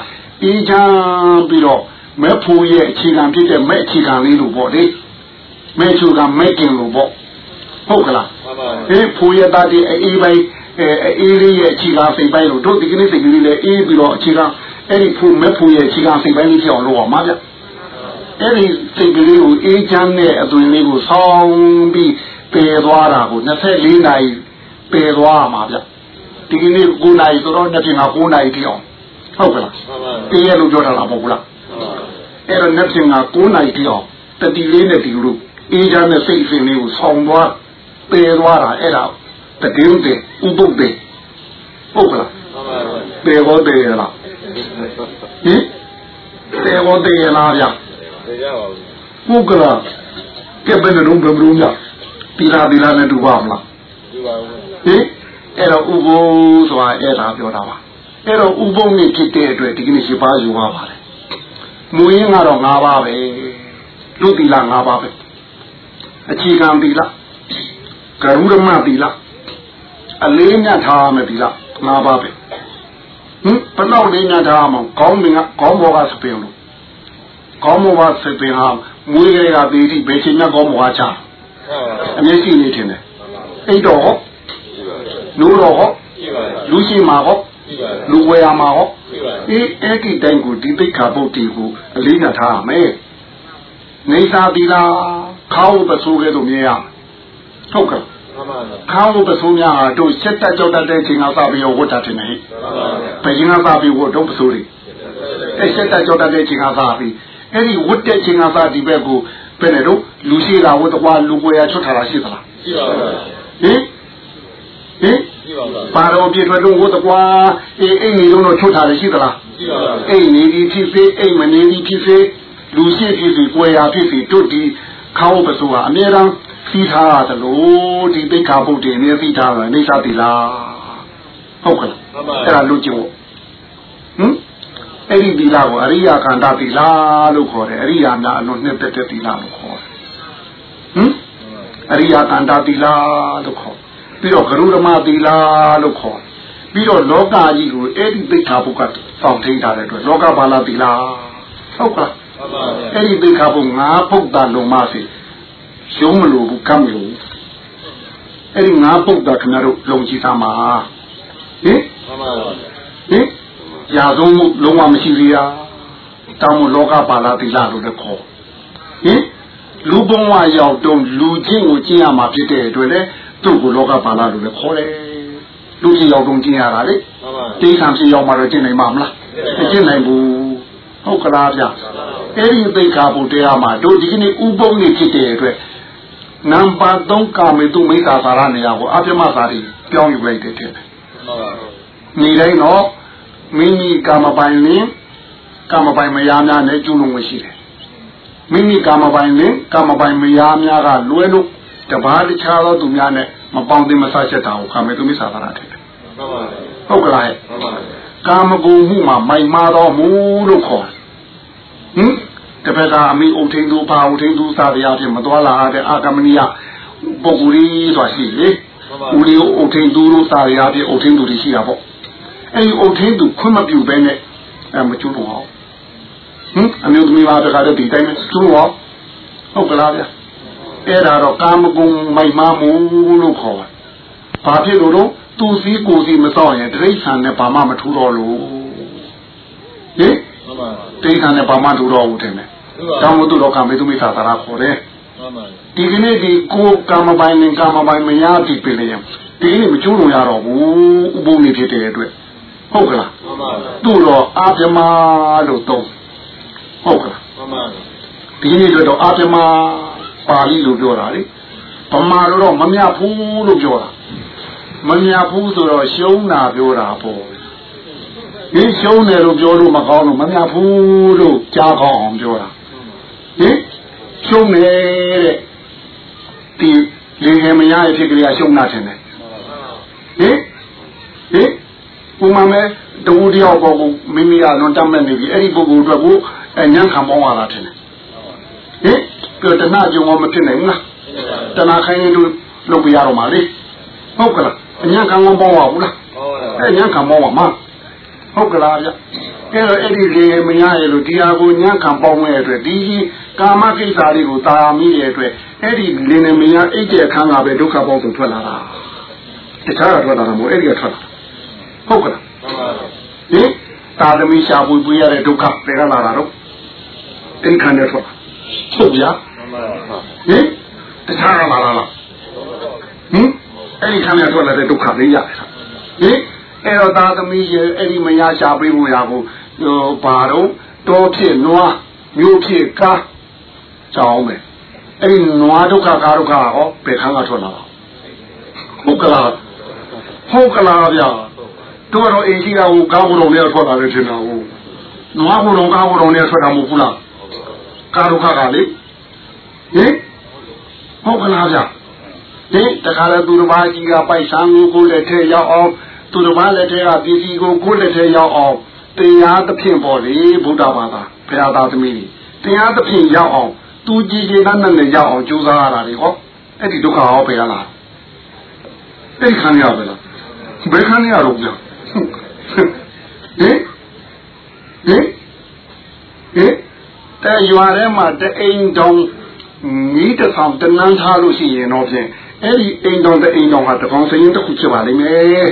အေးချမ်းပြီးတော့မဲ့ဖူရဲ့အခြေခံဖြစ်တဲ့မဲ့အခြေခံလေးလို့ပေါ့လေမဲ့ချူကမဲ့ကျင်လို့ပေါ့ဟုတ်ကလားမှန်ပါဒီဖူရဲ့တာဒီအေးပိုင်းအဲအေးလေးရဲ့အခြေခံစိတ်ပိုင်းလို့တို့ဒီကနေ့စိတ်ကလေးလည်းအေးပြီးတော့အခြေခံအဲ့ဒီဖူမဲ့ဖူရဲ့အခြေခံစိတ်ပိုင်းလေးဖြစ်အောင်လုပ်အောင်ပါဗျ အဲ့ဒီစိတ်ကလေးကိုအေးချမ်းတဲ့အသွင်လေးကိုဆောင်းပြီးပယ်သွားတာကို24နာရီပယ်သွားမှာဗျဒီကနေ့9နာရီဆိုတော့နှစ်ပြင်က9နာရီတိအောင်ဟုတ်ကလားမှန်ပါတည့်ရလို့ပြောတာလားမဟုတ်ဘူးလားအဲ့တော့နှစ်ပြင်က9နာရီတိအောင်တတိလေးနဲ့ဒီလိုအေးချမ်းတဲ့စိတ်အစဉ်လေးကိုဆောင်းသွားပယ်သွားတာအဲ့ဒါတည်င်းတဲ့ဥပုပ်တဲ့ဟုတ်ကလားမှန်ပါပယ်ဖို့တည်ရလားဟင်ပယ်ဖို့တည်ရလားဗျ သိကြပါဦးဟုတ်ကလားကဲဘယ်နဲ့တော့ဘယ်လိုညတီလာတီလာနဲ့တူပါမလားဒီပါဦးဟင်အဲ့တော့ဥပုဆိုတာအဲ့ဒါပြောတာပါအဲ့တော့ဥပုနဲ့ဖြစ်တဲ့အတွက်ဒီကနေ့ရှိပါယူပါပါတယ်မူရင်းကတော့၅ပါးပဲလူတီလာ၅ပါးပဲအခြေခံတီလာကရုဓမတီလာအလေးမြတ်ထားမယ်တီလာ၅ပါးပဲဟင်ဘယ်တော့လေးမြတ်ထားမှာကောင်းမင်းကကောင်းဘောကစပင်လို့ ကောင်းဘောကစပင်ဟာမွေးကလေးကပေတိဘယ်ချိန်မှကောင်းဘောကချဟုတ်ပါအမျက်ရှိနေတယ်အိတ်တော်ဟောလူတော်ဟောကြည့်ပါလားလူရှိမှာဟောကြည့်ပါလားလူဝယ်ရမှာဟောကြည့်ပါလားအေးအဲ့ဒီတိုင်းကိုဒီသိက္ခာပုဒ်တီကိုအလေးနဲ့ထားရမယ်နေသာသီလားခေါင်းပစိုးကဲလို့မြင်ရဟုတ်ကဲ့မှန်ပါမှန်ခေါင်းပစိုးများဟာတို့ချက်တက်ကြောက်တတ်တဲ့ချိန်ကစပြီးတော့ဝတ်တာတင်နေဘယ်ချိန်ကစပြီးဝတ်တော့ပစိုးတွေအဲ့ချက်တက်ကြောက်တတ်တဲ့ချိန်ကစပြီး အဲ့ဒီဝတ်တဲ့ချိန်ကစဒီဘက်ကိုဘယ်နဲ့တော့လူရှိတာဝတ်တော့လူွယ်ရချွတ်ထားတာရှိသလားကြည့်ပါလားဟင်ဟင်ကြည့်ပါလားပါတော်ပြည့်ထွက်တော့ဝတ်တကွာအေးအိမ်နေတော့ချွတ်ထားတယ်ရှိသလားကြည့်ပါလားအိမ်နေပြီးဖြစ်စေအိမ်မနေပြီးဖြစ်စေလူရှိဖြစ်စေကိုယ်ရာဖြစ်စေတို့ဒီခေါင်းပစိုးဟာအမြဲတမ်းစီးထားရတယ်လို့ဒီသိက္ခာပုဒ်တွေအမြဲစီးထားတယ်နေစားပြီလားဟုတ်ကဲ့မှန်ပါအဲ့ဒါလူကျင်ဖို့ဟမ် အဲ့ဒီသီလကိုအရိယာခန္ဓာသီလလို့ခေါ်တယ်အရိယာများအလွန်နှစ်သက်တဲ့သီလလို့ခေါ်တယ်ဟမ်အရိယာခန္ဓာသီလလို့ခေါ်ပြီးတော့ဂရုဓမ္မသီလလို့ခေါ်ပြီးတော့လောကကြီးကိုအဲ့ဒီသိက္ခာပုဒ်ကစောင့်ထိန်ထားတဲ့အတွက်လောကဘာလာသီလဟုတ်ကဲ့မှန်ပါအဲ့ဒီသိက္ခာပုဒ်ငါးပုဒ်တာလုံးမစီရှုံးမလို့ဘူးကမ်းမလို့အဲ့ဒီငါးပုဒ်တာခင်ဗျားတို့လုံကြည့်သားမှာဟင်မှန်ပါဟင် ရာဇုံမှုလုံးဝမရှိသေးရတောင်းမလောကပါလာတိလာလို့လည်းခေါ်ဟင်လူဘဝရောက်တော့လူချင်းကိုကျင့်ရမှာဖြစ်တဲ့အတွက်လေသူ့ကိုလောကပါလာလို့လည်းခေါ်တယ်လူချင်းရောက်တော့ကျင့်ရတာလေမှန်ပါတိခံဖြစ်ရောက်မှတော့ကျင့်နိုင်မှာမလားမကျင့်နိုင်ဘူးဟုတ်ကလားဗျအဲ့ဒီသိက္ခာပုတရားမှာတို့ဒီကနေ့ဥပုံနေဖြစ်တဲ့အတွက်နံပါတ်3ကာမေတုမိစ္ဆာသာရနေရာကိုအပြမသာရီပြောင်းယူလိုက်တဲ့တဲ့မှန်ပါနေတိုင်းတော့ မိမိကာမပိုင်လင်ကာမပိုင်မယားများနဲ့ကျူးလွန်ဝင်ရှိတယ်မိမိကာမပိုင်လင်ကာမပိုင်မယားများကလွဲလို့တပါးတခြားသောသူများနဲ့မပေါင်းသင်းမဆချက်တာကိုကာမေတုမိစ္ဆာသာရတဲ့မှန်ပါဟုတ်ကလားဟဲ့မှန်ပါကာမဂုဏ်မှုမှာမိုင်မာတော်မူလို့ခေါ်တယ်ဟင်တပည့်ကအမိအုတ်ထင်းသူဘာအုတ်ထင်းသူစာတရားဖြင့်မတော်လာတဲ့အာကမနိယပုဂ္ဂိုလ်ကြီးဆိုတာရှိလေမှန်ပါဦးလေးအုတ်ထင်းသူတို့စာတရားဖြင့်အုတ်ထင်းသူတွေရှိတာပေါ့ အဲဒီအုတ်ထင်းသူခွင့်မပြုဘဲနဲ့အဲမကျွတ်တော့အောင်ဟဟင်အမျိုးသမီးပါတခါတည်းဒီတိုင်းသူ့ရောဟုတ်ကလားဗျအဲ့ဒါတော့ကာမဂုဏ်မိုက်မမှုလို့ခေါ်ပါဘာဖြစ်လို့တော့သူစည်းကိုယ်စည်းမစောင့်ရင်တိဋ္ဌာန်နဲ့ဘာမှမထူတော့လို့ဟင်မှန်ပါတိဋ္ဌာန်နဲ့ဘာမှထူတော့ဘူးထင်တယ်တောင်းမသူတော့ကာမေသူမိသာသာခေါ်တယ်မှန်ပါဒီကနေ့ဒီကိုယ်ကာမပိုင်နဲ့ကာမပိုင်မရပြီပြလေရင်ဒီကနေ့မကျိုးလို့ရတော့ဘူးဥပုံနေဖြစ်တဲ့အတွက် ဟုတ်ကလားမှန်ပါသူ့တော့အာပြမလို့သုံးဟုတ်ကလားမှန်ပါဒီနေ့တော့အာပြမပါဠိလို့ပြောတာလေဗမာလိုတော့မမြတ်ဘူးလို့ပြောတာမမြတ်ဘူးဆိုတော့ရှုံးတာပြောတာပေါ့ဒီရှုံးတယ်လို့ပြောလို့မကောင်းလို့မမြတ်ဘူးလို့ကြားကောင်းအောင်ပြောတာဟင်ရှုံးတယ်တဲ့ဒီလေငယ်မရရဲ့ဖြစ်ကလေးကရှုံးတာထင်တယ်ဟင်ဟင် ပုံမှန်ပဲတဝူတယောက်ပေါ်ကိုမိမိကလွန်တတ်မဲ့နေပြီအဲ့ဒီပုဂ္ဂိုလ်အတွက်ကိုအညံခံပေါင်းရတာထင်တယ်ဟင်ပြတနာကြုံမဖြစ်နိုင်ဘူးလားတနာခိုင်းရင်တို့လုပ်ပြရတော့မှာလေဟုတ်ကလားအညံခံပေါင်းပါဘူးလားဟောတယ်အဲ့ညံခံပေါင်းပါမှာဟုတ်ကလားဗျအဲ့တော့အဲ့ဒီလေမရရဲ့လို့ဒီဟာကိုညံခံပေါင်းမဲ့အတွက်ဒီကာမကိစ္စလေးကိုတာမိတဲ့အတွက်အဲ့ဒီလေနေမရအိတ်တဲ့အခန်းကပဲဒုက္ခပေါင်းစုံထွက်လာတာတခြားကထွက်လာတာမဟုတ်အဲ့ဒီကထွက်လာ ဟုတ်ကလားမှန်ပါဟင်သာသမီရှားပွေပွေရတဲ့ဒုက္ခတွေကလာတာတော့အိမ်ခံရထွက်ဟုတ်ဗျာမှန်ပါဟင်တခြားကလာလာလားဟင်အဲ့ဒီခံရထွက်လာတဲ့ဒုက္ခတွေရတယ်ဟင်အဲ့တော့သာသမီရဲ့အဲ့ဒီမရရှားပေးဖို့ရကိုဟိုဘာတော့တောဖြစ်နွားမျိုးဖြစ်ကားကြောင်းမယ်အဲ့ဒီနွားဒုက္ခကားဒုက္ခဟောဘယ်ခံကထွက်လာတာဟုတ်ကလားဟုတ်ကလားဗျာ တို့တော့အိမ်ရှိတာကိုကားဘုံနဲ့ထွက်လာတယ်ထင်တာဟုတ်နွားဘုံကားဘုံနဲ့ထွက်တာမဟုတ်ဘူးလားကားဒုက္ခကလေဟင်ဟုတ်ကလားဗျဒီတခါလဲသူတစ်ပါးကြီးကပိုက်ဆံကိုကိုလက်ထဲရောက်အောင်သူတစ်ပါးလက်ထဲကပစ္စည်းကိုကိုလက်ထဲရောက်အောင်တရားသဖြင့်ပေါ့လေဗုဒ္ဓဘာသာဘုရားသားသမီးတွေတရားသဖြင့်ရောက်အောင်သူကြည်ကြည်နန်းနန်းနဲ့ရောက်အောင်ကြိုးစားရတာလေဟောအဲ့ဒီဒုက္ခဟောဘယ်ရလားအဲ့ဒီခံရပါလားဘယ်ခံရတော့ဗျာ ဟင်ဟင်ဟင်တဲ့ရွာထဲမှာတအိမ်တောင်မီးတစ်ဆောင်တနန်းထားလို့ရှိရင်တော့ဖြင့်အဲ့ဒီအိမ်တောင်တအိမ်တောင်ဟာတကောင်စရင်တစ်ခုဖြစ်ပါလိမ့်မယ်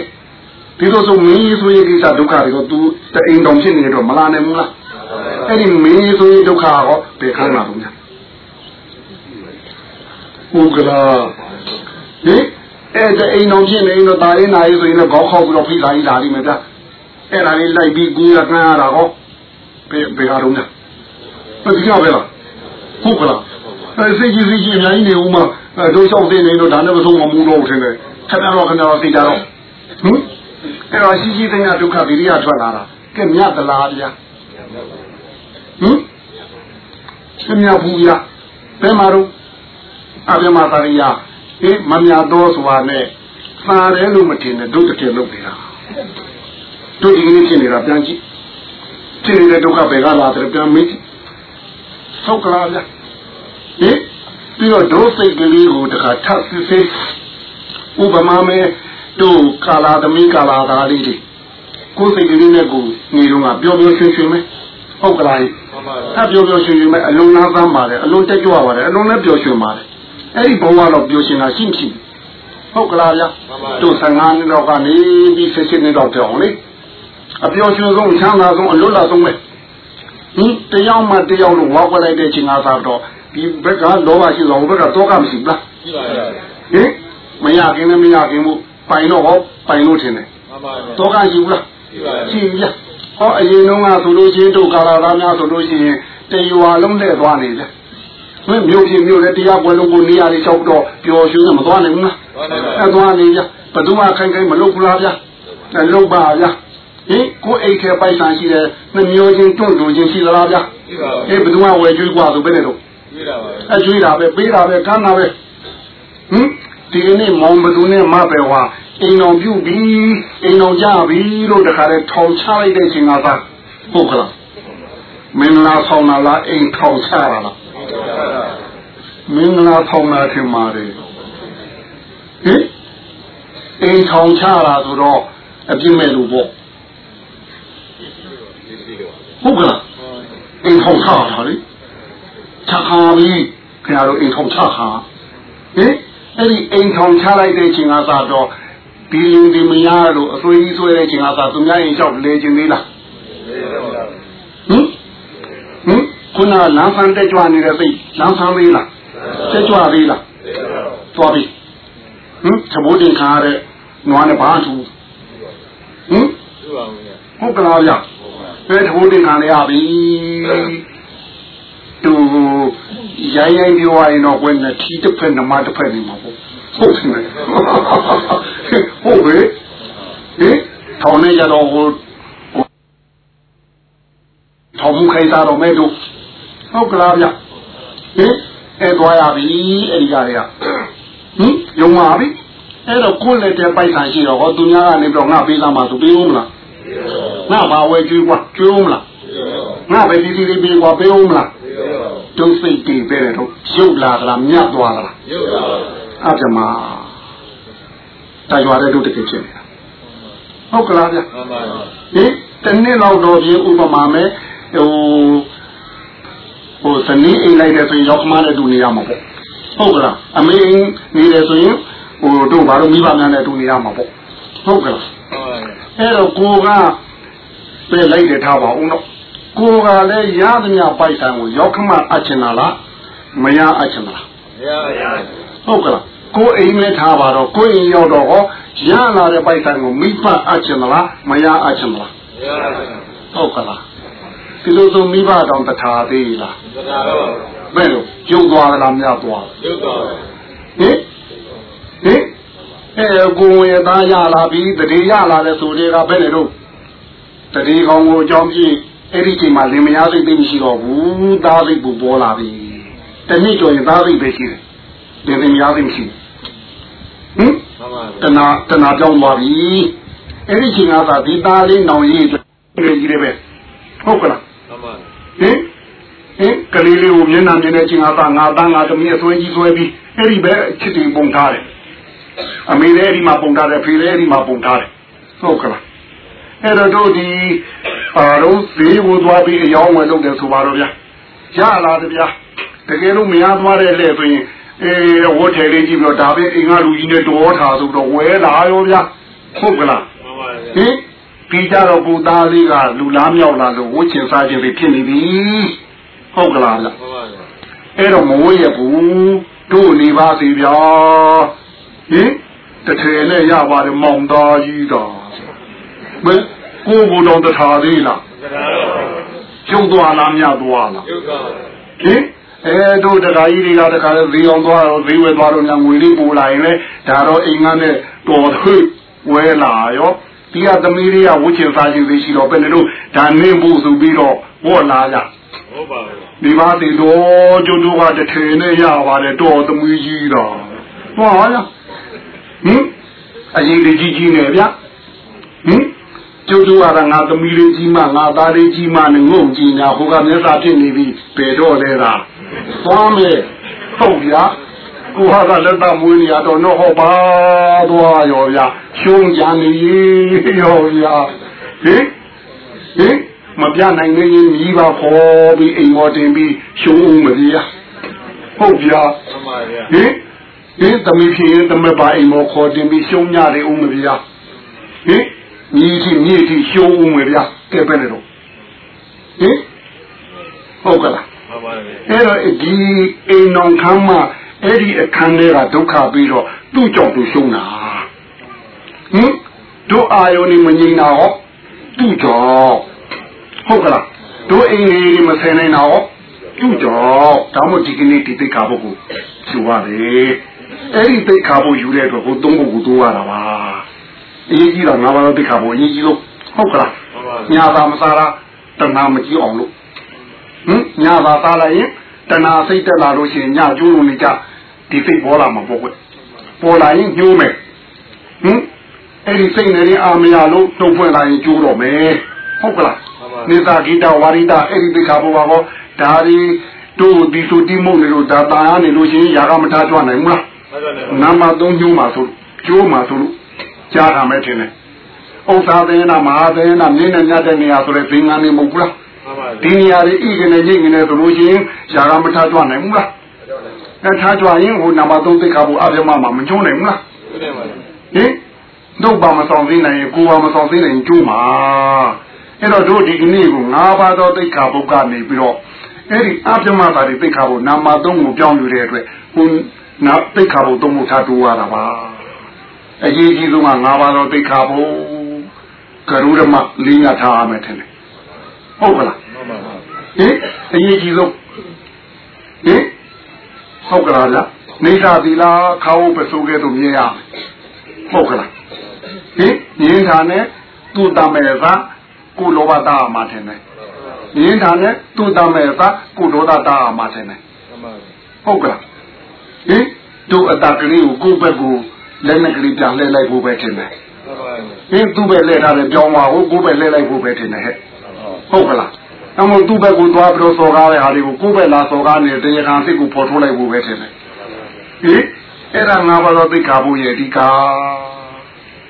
ဒီလိုဆိုမင်းကြီးဆိုရင်ကိစ္စဒုက္ခတွေကို तू တအိမ်တောင်ဖြစ်နေတော့မလာနိုင်ဘူးလားအဲ့ဒီမင်းကြီးဆိုရင်ဒုက္ခရောဘယ်ခံလာလို့များဟုတ်ကလားဟင် အဲ့ဒါအိမ်တော်ဖြစ်နေတော့ဒါရင်းနာရေးဆိုရင်တော့ခေါက်ခေါက်ပြီးတော့ဖိလာကြီးလာလိမ့်မယ်ဗျာအဲ့ဒါလေးလိုက်ပြီးကူရကန်းရတာဟောဘယ်ဘယ်ဟာတော့လဲမသိကြပဲလားဟုတ်ကလားအဲ့စိတ်ကြီးစိတ်ကြီးအများကြီးနေဦးမှာအဲ့တို့လျှောက်သိနေတော့ဒါနဲ့မဆုံးမမှုတော့ဘူးထင်တယ်ခဏတော့ခဏတော့သိကြတော့ဟင်အဲ့တော့ရှိရှိသိညာဒုက္ခဗိရိယထွက်လာတာကဲမြတ်သလားဗျာဟင်ရှင်မြတ်ဘူးဗျာဘယ်မှာတော့အပြမသာရိယာ ဟင်မမြတ်တော်ဆိုတာနဲ့သာတယ်လို့မထင်နဲ့တို့တကယ်လုပ်နေတာတို့ဒီကနေ့ဖြစ်နေတာပြန်ကြည့်ဖြစ်နေတဲ့ဒုက္ခဘယ်ကလာတယ်ပြန်မေးကြည့်ဟုတ်ကလားဗျာဟင်ပြီးတော့ဒုစိတ်ကလေးကိုတခါထပ်စစ်စစ်ဥပမာမဲ့တို့ကာလာသမီးကာလာသားလေးတွေကိုယ်စိတ်ကလေးနဲ့ကိုနေတော့ကပျော်ပျော်ရွှင်ရွှင်ပဲဟုတ်ကလားမှန်ပါအပျော်ပျော်ရွှင်ရွှင်ပဲအလုံးလားသမ်းပါတယ်အလုံးတက်ကြွပါတယ်အလုံးလည်းပျော်ရွှင်ပါတယ် အဲ့ဒီဘုံကတော့ပျော်ရွှင်တာရှိမရှိဟုတ်ကလားဗျာတို့15နှစ်တော့ကနေပြီး16နှစ်တော့ပြောင်းလေအပျော်ရွှင်ဆုံးချမ်းသာဆုံးအလွတ်လာဆုံးပဲဟင်တယောက်မှတယောက်လို့ဝါခွက်လိုက်တဲ့ချိန်ကစားတော့ဒီဘက်ကလောဘရှိတော့ဘက်ကတော့ကမရှိဘူးလားကြည့်ပါရဲ့ဟင်မရခင်လည်းမရခင်ဘူးပိုင်တော့ဟောပိုင်လို့ထင်တယ်မှန်ပါတော့ကရှိဘူးလားကြည့်ပါရဲ့ရှိရဟောအရင်တုန်းကဆိုလို့ချင်းတို့ကာလာသားများဆိုလို့ရှိရင်တရွာလုံးနဲ့သွားနေတယ် မင်းမြို့ပြင်မြို့လည်းတရားပွဲလုံးကိုနေရာလေးလျှောက်တော့ပျော်ရွှင်နေမသွားနိုင်ဘူးလားအဲသွားနေကြဘသူမှခိုင်ခိုင်မလုပ်ဘူးလားဗျာအဲလုပ်ပါဗျာဟင်ကိုအိတ်ထဲပိုက်ဆံရှိတယ်နှမျိုးချင်းတွန့်တူချင်းရှိသလားဗျာ ကြည့်ပါ အဲဘသူမှဝယ်ကျွေးกว่าဆိုပဲလေတော့ ကြည့်တာပါ အဲကျွေးတာပဲပေးတာပဲကမ်းတာပဲဟင်ဒီကနေ့မောင်ဘသူနဲ့မပဲဟွာအိမ်တော်ပြုတ်ပြီးအိမ်တော်ကြပြီလို့တခါတည်းထောင်ချလိုက်တဲ့ချိန်ကသာဟုတ်ကလားမင်္ဂလာဆောင်လာလားအိမ်ထောင်ချရလား မင်္ဂလာဆောင်လာထင်ပါတယ်ဟင်အိမ်ထောင်ချတာဆိုတော့အပြစ်မဲ့လို့ပေါ့ဟုတ်ကလားဟအိမ်ထောင်ချတာလေချခါပြီးခင်ဗျားတို့အိမ်ထောင်ချခါဟင်အဲ့ဒီအိမ်ထောင်ချလိုက်တဲ့ချိန်ကစတော့ဒီလူဒီမယားတို့အသွေးကြီးဆွဲတဲ့ချိန်ကစသူများအိမ်လျှောက်လေခြင်းသေးလားဟင်ဟင် ခုနလမ်းဆန်းတက်ကြွနေတဲ့စိတ်လမ်းဆန်းသေးလားတက်ကြွသေးလားသွားပြီဟင်သဘောတင်ခါရတဲ့နွားနဲ့ဘာထူဟင်ဟုတ်ကလားဗျအဲသဘောတင်ခါရရပြီသူရိုင်းရိုင်းပြောရရင်တော့ဘယ်နဲ့ထီးတစ်ဖက်နမတစ်ဖက်နေမှာပေါ့ဟုတ်တယ်ဟုတ်ပဲဟင်ထောင်းနေကြတော့ဟိုထောင်းမှုခိုင်းတာတော့မဲ့တို့ ဟုတ်ကလားဗျဟင်အဲသွားရပြီအဲ့ဒီကတွေကဟင်ယုံပါပြီအဲ့တော့ကိုယ်လက်တဲ့ပိုက်ဆံရှိတော့ဟောသူများကနေပြီးတော့ငါပေးလာမှသူပေးဦးမလားငါဘာဝဲကျွေးကွာကျွေးဦးမလားငါပဲဒီဒီလေးပေးကွာပေးဦးမလားဒုစိတ်တည်ပဲတော့ရုပ်လာသလားမြတ်သွားသလားရုပ်လာအပြမတာရွာတဲ့တို့တကယ်ဖြစ်နေတာဟုတ်ကလားဗျမှန်ပါပါဟင်တနေ့လောက်တော့ပြင်ဥပမာမဲ့ဟို ဟိုစနေအိမ်လိုက်တဲ့ဆိုရင်ရောက်မှလည်းတူနေရမှာပေါ့ဟုတ်ကလားအမေအိမ်နေတယ်ဆိုရင်ဟိုတို့ဘာလို့မိဘများနဲ့တူနေရမှာပေါ့ဟုတ်ကလားအဲ့တော့ကိုကပြလိုက်တယ်ထားပါဦးတော့ကိုကလည်းရသမျှပိုက်ဆံကိုရောက်ခမအချင်တာလားမရအချင်တာလားမရရဟုတ်ကလားကိုအိမ်နဲ့ထားပါတော့ကိုအိမ်ရောက်တော့ဟောရလာတဲ့ပိုက်ဆံကိုမိဖအချင်သလားမရအချင်သလားမရဟုတ်ကလား ဒီလိုဆိုမိဘတောင်တထာသေးလားတထာတော့ဘယ်လိုကျုပ်သွားလားမြတ်သွားကျုပ်သွားဟင်ဟင်အဲကိုဝင်သားရလာပြီတတိရလာတဲ့ဆိုတွေကဘယ်နဲ့တော့တတိကောင်ကိုအကြောင်းပြအဲ့ဒီချိန်မှာလင်မယားစိတ်သိမရှိတော့ဘူးသားစိတ်ပူပေါ်လာပြီတနည်းကြောရင်သားစိတ်ပဲရှိတယ်လင်မယားစိတ်မရှိဟင်တနာတနာကြောင်းသွားပြီအဲ့ဒီချိန်ကသာဒီသားလေးနောင်ရေးကြီးတယ်ပဲဟုတ်ကလားမှန်ပါ ဟင်ဟင်ကလေးလေးကိုမျက်နှာမြင်တဲ့ချိန်ကသာငါသားငါသမီးအဆွဲကြီးဆွဲပြီးအဲ့ဒီပဲချစ်တင်ပုံထားတယ်အမေလည်းအဲ့ဒီမှာပုံထားတယ်ဖေလည်းအဲ့ဒီမှာပုံထားတယ်ဟုတ်ကလားအဲ့တော့တို့ဒီပါတော့ဈေးကိုသွားပြီးအယောင်းဝယ်လုပ်တယ်ဆိုပါတော့ဗျာရလာတယ်ဗျာတကယ်လို့မရသွားတဲ့လက်ဆိုရင်အေးဝတ်ထဲလေးကြည့်ပြီးတော့ဒါပဲအင်္ဂါလူကြီးနဲ့တော်ထားဆိုတော့ဝဲလာရောဗျာဟုတ်ကလားဟင် ပြီးကြတော့ကိုသားလေးကလူလားမြောက်လာလို့ဝတ်ချင်စားခြင်းတွေဖြစ်နေပြီဟုတ်ကလားဗျအဲ့တော့မဝတ်ရဘူးတို့နေပါစေဗျာဟင်တထဲနဲ့ရပါတယ်မောင်သားကြီးတော်မင်းကိုဘုံတော်တထာသေးလားကျုပ်သွားလားမြတ်သွားလားဟင်အဲတို့တခါကြီးတွေကတခါဈေးအောင်သွားတော့ဈေးဝယ်သွားတော့ညငွေလေးပို့လာရင်လေဒါတော့အိမ်ကနဲ့တော်ထွေးဝဲလာရော ဒီကသမီးလေးကဝှချင်စားခြင်းသိရှိတော့ဘယ်နဲ့လို့ဒါနေဖို့ဆိုပြီးတော့ဟောလာကြဟုတ်ပါဘူးဒီပါတီတော်ကျုပ်တို့ကတထေနဲ့ရပါတယ်တော်သမီးကြီးတော်ဟောရဟင်အရေးကြီးကြီးနေဗျဟင်ကျုပ်တို့ကငါသမီးလေးကြီးမှငါသားလေးကြီးမှနဲ့ငုံကြည့်ညာဟိုကမျက်စာဖြစ်နေပြီဘယ်တော့လဲလားသွားမယ်ဟုတ်ဗျာ ကိုဟာကလက်သမွေးနေရတော့တော့ဟောပါသွားရောဗျာရှုံးကြနေရောဗျာဟင်ဟင်မပြနိုင်နေရင်မြည်ပါခေါ်ပြီးအိမ်မော်တင်ပြီးရှုံးဦးမဗျာဟုတ်ဗျာဟင်ဟင်သမီးဖြစ်ရင်သမက်ပါအိမ်မော်ခေါ်တင်ပြီးရှုံးကြတယ်ဦးမဗျာဟင်မြည်ရှိမြည်ရှိရှုံးဦးမဗျာကဲပဲလေတော့ဟင်ဟုတ်ကလားအဲ့တော့ဒီအိမ်တော်ခမ်းမှာ အဲ့ဒီအခန်းထဲကဒုက္ခပြီးတော့သူ့ကြောင့်သူရှုံးတာဟင်တို့အာယုန်นี่မငြိမ်တာဟောသူ့ကြောင့်ဟုတ်ကလားတို့အိမ်လေးမဆယ်နိုင်တာဟောသူ့ကြောင့်ဒါမှမဟုတ်ဒီကနေ့ဒီသိက္ခာပုဂ္ဂိုလ်ယူရတယ်အဲ့ဒီသိက္ခာပုဂ္ဂိုလ်ယူတဲ့အတွက်ကိုသုံးဖို့ကိုတိုးရတာပါအရေးကြီးတာငါးပါးသောသိက္ခာပုဂ္ဂိုလ်အရေးကြီးလို့ဟုတ်ကလားညာသာမစားတာတဏှာမကြည့်အောင်လို့ဟင်ညာသာစားလိုက်ရင်တဏှာစိတ်တက်လာလို့ရှိရင်ညကျိုးလုံးနေကြ ဒီစိတ်ပေါ်လာမှာပေါ့ကွပေါ်လာရင်ညိုးမယ်ဟင်အဲ့ဒီစိတ်နဲ့အာမရလို့တုံ့ဖွင့်လာရင်ကျိုးတော့မယ်ဟုတ်ကလားနေသာဂိတဝါရိတအဲ့ဒီသိခါဘုရားဟောဒါဒီတို့ဒီဆိုတိမုတ်နေလို့ဒါတာရနေလို့ရှိရင်ຢာကမထားကြွနိုင်ဘူးလားနာမသုံးညိုးမှာဆိုကျိုးမှာဆိုလို့ကြားတာမဲ့ထင်တယ်ဥစ္စာသေနာမဟာသေနာနင်းနဲ့ညတဲ့နေရာဆိုတဲ့သင်္ကန်းနေမဟုတ်ဘူးလားဒီနေရာတွေဣကနေရိတ်နေဆိုလို့ရှိရင်ຢာကမထားကြွနိုင်ဘူးလား အဲထားကြွရင်ဟိုနံပါတ်3သိက္ခာပုအပြမမှာမကျုံးနိုင်ဘူးလားဟင်တို့ပါမဆောင်သိနိုင်ရင်ကိုပါမဆောင်သိနိုင်ရင်ကျိုးမှာအဲ့တော့တို့ဒီကနေ့ကို၅ပါးသောသိက္ခာပုကနေပြီးတော့အဲ့ဒီအပြမတာတွေသိက္ခာပုနံပါတ်3ကိုပြောင်းယူတဲ့အတွက်ဟိုနောက်သိက္ခာပု3ကိုထားတိုးရတာပါအရေးကြီးဆုံးက၅ပါးသောသိက္ခာပုကရုဓမလေးညထားရမယ်ထင်တယ်ဟုတ်ကလားဟင်အရေးကြီးဆုံးဟင် ဟုတ်ကလားဗျနေသာသီလားခါဝပစိုးကဲ့သို့မြင်ရဟုတ်ကလားဟင်မြင်တာနဲ့သူ့တမဲသာကိုလောဘတာမှာထင်တယ်မြင်တာနဲ့သူ့တမဲသာကိုဒေါသတာမှာထင်တယ်ဟုတ်ကလားဟင်တို့အတကလေးကိုကိုယ့်ဘက်ကိုလက်နဲ့ကလေးပြန်လှည့်လိုက်ဖို့ပဲထင်တယ်ဟင်သူ့ဘက်လှည့်ထားတယ်ကြောင်းပါကိုကိုယ့်ဘက်လှည့်လိုက်ဖို့ပဲထင်တယ်ဟဲ့ဟုတ်ကလား အမို့သူ့ဘက်ကိုသွားပြီးတော့စော်ကားတဲ့ဟာတွေကိုကိုယ့်ဘက်လာစော်ကားနေတရားခံစိတ်ကိုပေါ်ထုတ်လိုက်ဖို့ပဲထင်တယ်ဟင်အဲ့ဒါငါဘာလို့သိခါဖို့ရဲ့အဓိက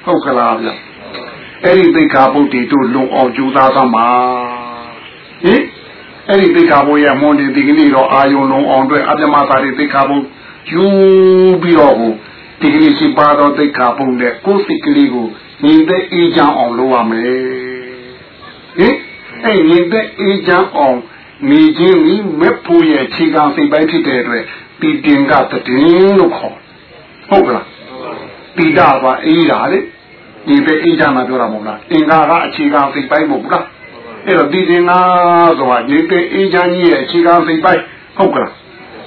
ဟုတ်ကလားဗျအဲ့ဒီသိခါဖို့တီတို့လုံအောင်ကြိုးစားသမှာဟင်အဲ့ဒီသိခါဖို့ရဲ့မွန်ဒီဒီကနေ့တော့အာယုံလုံအောင်အတွက်အပြမသာတွေသိခါဖို့ယူပြီးတော့ဟိုဒီကနေ့ရှိပါတော့သိခါဖို့နဲ့ကိုယ်စိတ်ကလေးကိုညီတဲ့အေးချမ်းအောင်လုပ်ရမယ်ဟ င်အဲ့ညီတဲ့အေးချမ်းအောင်နေခြင်းဤမက်ဖို့ရဲ့ခြေကစိတ်ပိုင်းဖြစ်တဲ့အတွက်ဒီတင်ကတည်င်းလို့ခေါ်ဟုတ်ကလားတိတာပါအေးတာလေဒီပဲအေးချမ်းမှာပြောတာမဟုတ်လားအင်္ဂါကအခြေခံစိတ်ပိုင်းမဟုတ်လားအဲ့တော့ဒီတင်ကဆိုတာဒီပဲအေးချမ်းကြီးရဲ့အခြေခံစိတ်ပိုင်းဟုတ်ကလား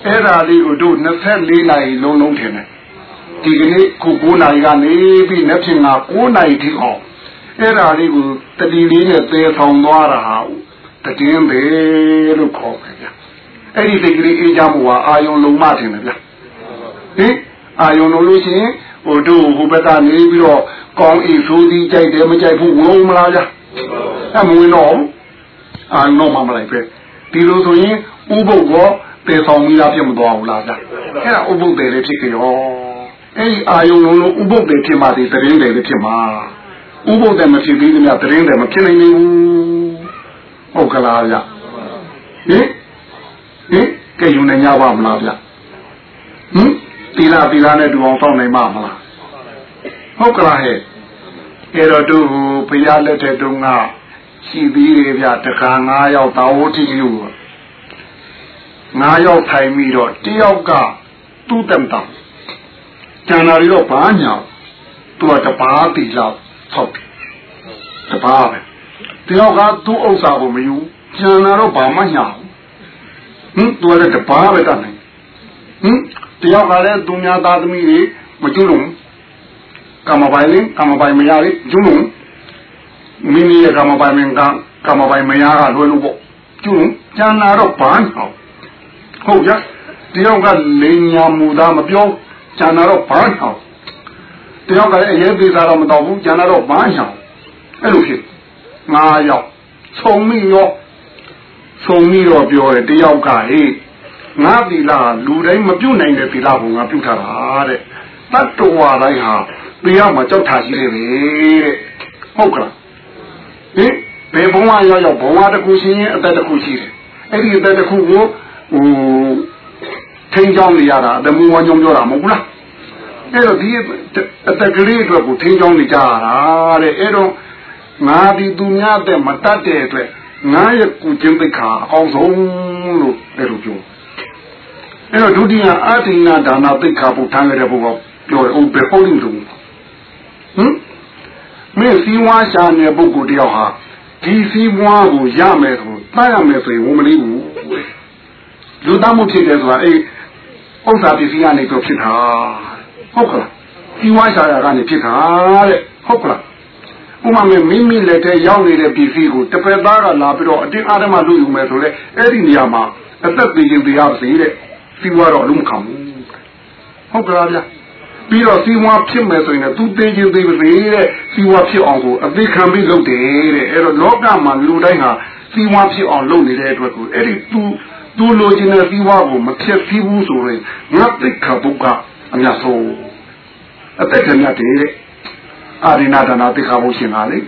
အဲ့ဒါလေးကိုတို့24နာရီလုံးလုံးထင်တယ်ဒီကနေ့ခု9နာရီကနေပြီးနေ့ဖြင့်က9နာရီထိအောင် အဲ့ဒါလေးကိုတတိလေးနဲ့သေဆောင်သွားတာဟာတည်င်းပဲလို့ခေါ်တယ်ဗျအဲ့ဒီစိတ်ကလေးအေးချမ်းမှုဟာအာယုံလုံးမထင်တယ်ဗျဟင်အာယုံလုံးလို့ရှိရင်ဟိုတို့ဟိုဘက်ကနေပြီးတော့ကောင်းဤဆိုးသည်ကြိုက်တယ်မကြိုက်ဘူးဝင်မလားဗျအမဝင်တော့အာနော်မမလိုက်ပဲဒီလိုဆိုရင်ဥပုပ်ကောပေဆောင်မိလားဖြစ်မသွားဘူးလားဗျအဲ့ဒါဥပုပ်တယ်လေးဖြစ်ကြရောအဲ့ဒီအာယုံလုံးလုံးဥပုပ်တယ်ဖြစ်မှဒီတရင်တယ်လေးဖြစ်မှာ ဥပုပ်တယ်မဖြစ်သေးသမျှတရင်တယ်မဖြစ်နိုင်ဘူးဟုတ်ကလားဗျဟင်ဟင်ကြည့်ယူနေကြပါမလားဗျဟင်သီလသီလနဲ့တူအောင်စောင့်နိုင်မှာမလားဟုတ်ကလားဟဲ့အဲ့တော့သူဘုရားလက်ထက်တုန်းကရှိသေးတယ်ဗျတခါ9ယောက်တာဝတိလူ9ယောက်ထိုင်ပြီးတော့တယောက်ကသူ့တမ်တမ်ကျန်တာတွေတော့ဘာညာသူကတပါးတီလောက် ဟုတ်တပါးပဲတယောက်ကသူ့ဥစ္စာကိုမယူကျန်တာတော့ဘာမှညာဟင်သူကလည်းတပါးပဲတတ်နိုင်ဟင်တယောက်ကလည်းသူများသားသမီးတွေမကျွလို့ကမ္မပိုင်လေးကမ္မပိုင်မရလေးကျွလို့မိမိရဲ့ကမ္မပိုင်မင်းကကမ္မပိုင်မရကလွယ်လို့ပေါ့ကျွလို့ကျန်တာတော့ဘာညာဟုတ်ကြတယောက်ကလိန်ညာမူသားမပြောကျန်တာတော့ဘာညာ တယောက်ကလည်းအရေးသေးတာတော့မတော်ဘူးကျန်တာတော့ဘာညာအဲ့လိုဖြစ်ငါရောက်ဆုံမိရောဆုံမိရောပြောတယ်တယောက်ကဟေးငါသီလလူတိုင်းမပြုတ်နိုင်တဲ့သီလကိုငါပြုတ်ထားတာတဲ့တတ္တဝါတိုင်းဟာတရားမှာကြောက်ထားရှိတယ်ပဲတဲ့ဟုတ်ကလားဟင်ဘယ်ဘဝရောက်ရောက်ဘဝတစ်ခုရှိရင်အသက်တစ်ခုရှိတယ်အဲ့ဒီအသက်တစ်ခုကိုဟိုထိန်းချောင်းနေရတာအတမူဝါကြောင့်ပြောတာမဟုတ်ဘူးလား အဲ့တော့ဒီအတက်ကလေးအတွက်ကိုထိန်းချောင်းနေကြရတာတဲ့အဲ့တော့ငါဒီသူများတဲ့မတတ်တဲ့အတွက်ငါရဲ့ကုကျင်းသိခါအကောင်းဆုံးလို့အဲ့လိုပြောအဲ့တော့ဒုတိယအတိဏဒါနသိခါဖို့ထမ်းရတဲ့ဘုရားပြောတယ်ဟုတ်ပဲဟုတ်လို့လို့ဟမ်မင်းစီဝါရှာနေပုဂ္ဂိုလ်တယောက်ဟာဒီစီဝါကိုရမယ်ဆိုတတ်ရမယ်ဆိုရင်ဝမလေးဘူးလူသားမှုဖြစ်တယ်ဆိုတာအဲ့ဥစ္စာပစ္စည်းကနေတော့ဖြစ်တာ ဟုတ်ကလားစီဝါရှာရကနေဖြစ်တာတဲ့ဟုတ်ကလားဥမာမဲ့မိမိလက်ထဲရောက်နေတဲ့ပစ္စည်းကိုတပည့်သားကလာပြီးတော့အတင်းအားဓမ္မလုပ်ယူမယ်ဆိုလေအဲ့ဒီနေရာမှာအသက်သေးရင်တရားပါစေတဲ့စီဝါတော့လုံးမခံဘူးဟုတ်ကလားဗျပြီးတော့စီဝါဖြစ်မယ်ဆိုရင်သူသေးချင်းသေးပါစေတဲ့စီဝါဖြစ်အောင်ကိုအသေးခံပြီးလုပ်တယ်တဲ့အဲ့တော့လောကမှာလူတိုင်းဟာစီဝါဖြစ်အောင်လုပ်နေတဲ့အတွက်ကိုအဲ့ဒီသူသူလိုချင်တဲ့စီဝါကိုမဖြစ်သေးဘူးဆိုရင်ငါသိခဘုက အများဆုံးအသက်ထက်မြတ်တယ်အာရိနာဒနာသိခါဖို့ရှင်ပါလေ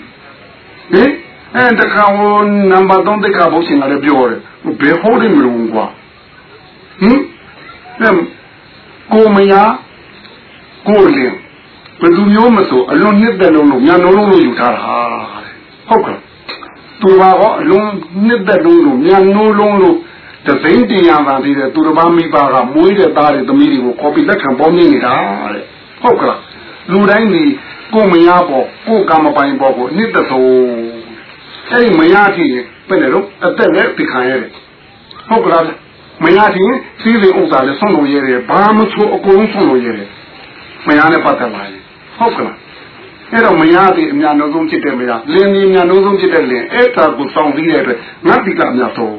ဟင်အဲတခါဟိုနံပါတ်3တိခါဘုရှင်ကလည်းပြောတယ်ဘယ်ဟုတ်တယ်မလို့ကွာဟင်ကိုမယားကိုလင်းဘယ်သူမျိုးမဆိုအလွန်နှစ်သက်လုံးလို့ညာလုံးလုံးလို့ယူထားတာဟုတ်ကဲ့သူပါတော့အလွန်နှစ်သက်လုံးလို့ညာလုံးလုံးလို့ တသိန်းတရားသာသေးတယ်သူတစ်ပါးမိဘကမွေးတဲ့သားတွေသမီးတွေကိုခေါ်ပြီးလက်ခံပေါင်းနေတာတဲ့ဟုတ်ကဲ့လူတိုင်းဒီကိုမယားပေါ့ကိုကမပိုင်ပေါ့ကိုနှစ်သက်ဆုံးအဲ့ဒီမယားကြီးပဲလေတော့အသက်လည်းပြခံရတယ်ဟုတ်ကဲ့မယားကြီးစီးစိမ်ဥစ္စာလည်းဆုံးလို့ရတယ်ဘာမှချိုးအကုန်ဆုံးလို့ရတယ်မယားနဲ့ပတ်သက်လာရင်ဟုတ်ကလားအဲ့တော့မရသည်အများနှုံးဆုံးဖြစ်တဲ့မရလင်းဒီအများနှုံးဆုံးဖြစ်တဲ့လင်းအဲ့ဒါကိုစောင့်ပြီးတဲ့အတွက်ငါတိကအများဆုံး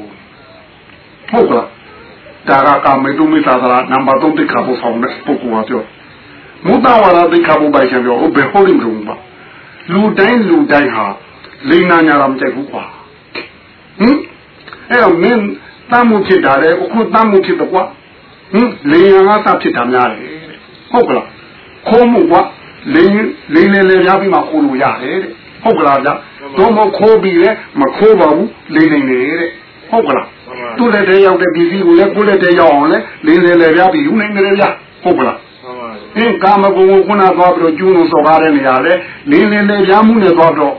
ဟုတ်ကလားဒါကကာမေတုမိသာသရာနံပါတ်3တိခါဖို့ဆောင်တဲ့ပုဂ္ဂိုလ်ကပြောမုတ္တဝါဒတိခါဖို့ပိုင်ရှင်ပြောဘယ်ဟုတ်လိမ့်လို့ပါလူတိုင်းလူတိုင်းဟာလိန်နာညာတော့မကြိုက်ဘူးကွာဟင်အဲ့တော့မင်းတမ်းမှုဖြစ်တာလေအခုတမ်းမှုဖြစ်တော့ကွာဟင်လိန်ညာကသဖြစ်တာများတယ်ဟုတ်ကလားခိုးမှုကွာလိန်လိန်လေလေရပြီးမှခိုးလို့ရတယ်တဲ့ဟုတ်ကလားဗျတော့မခိုးပြီးလေမခိုးပါဘူးလိန်လိန်နေတဲ့ ဟုတ်ကလားသူ့လက်ထဲရောက်တဲ့ပစ္စည်းကိုလည်းကိုယ်လက်ထဲရောက်အောင်လေလိန်လေလေရပြီးယူနေတယ်ဗျဟုတ်ကလားအင်းကာမဂုဏ်ကိုခုနသွားပြီးတော့ကျူးလို့စော်ကားတဲ့နေရာလေလိန်လေလေရမှုနဲ့သွားတော့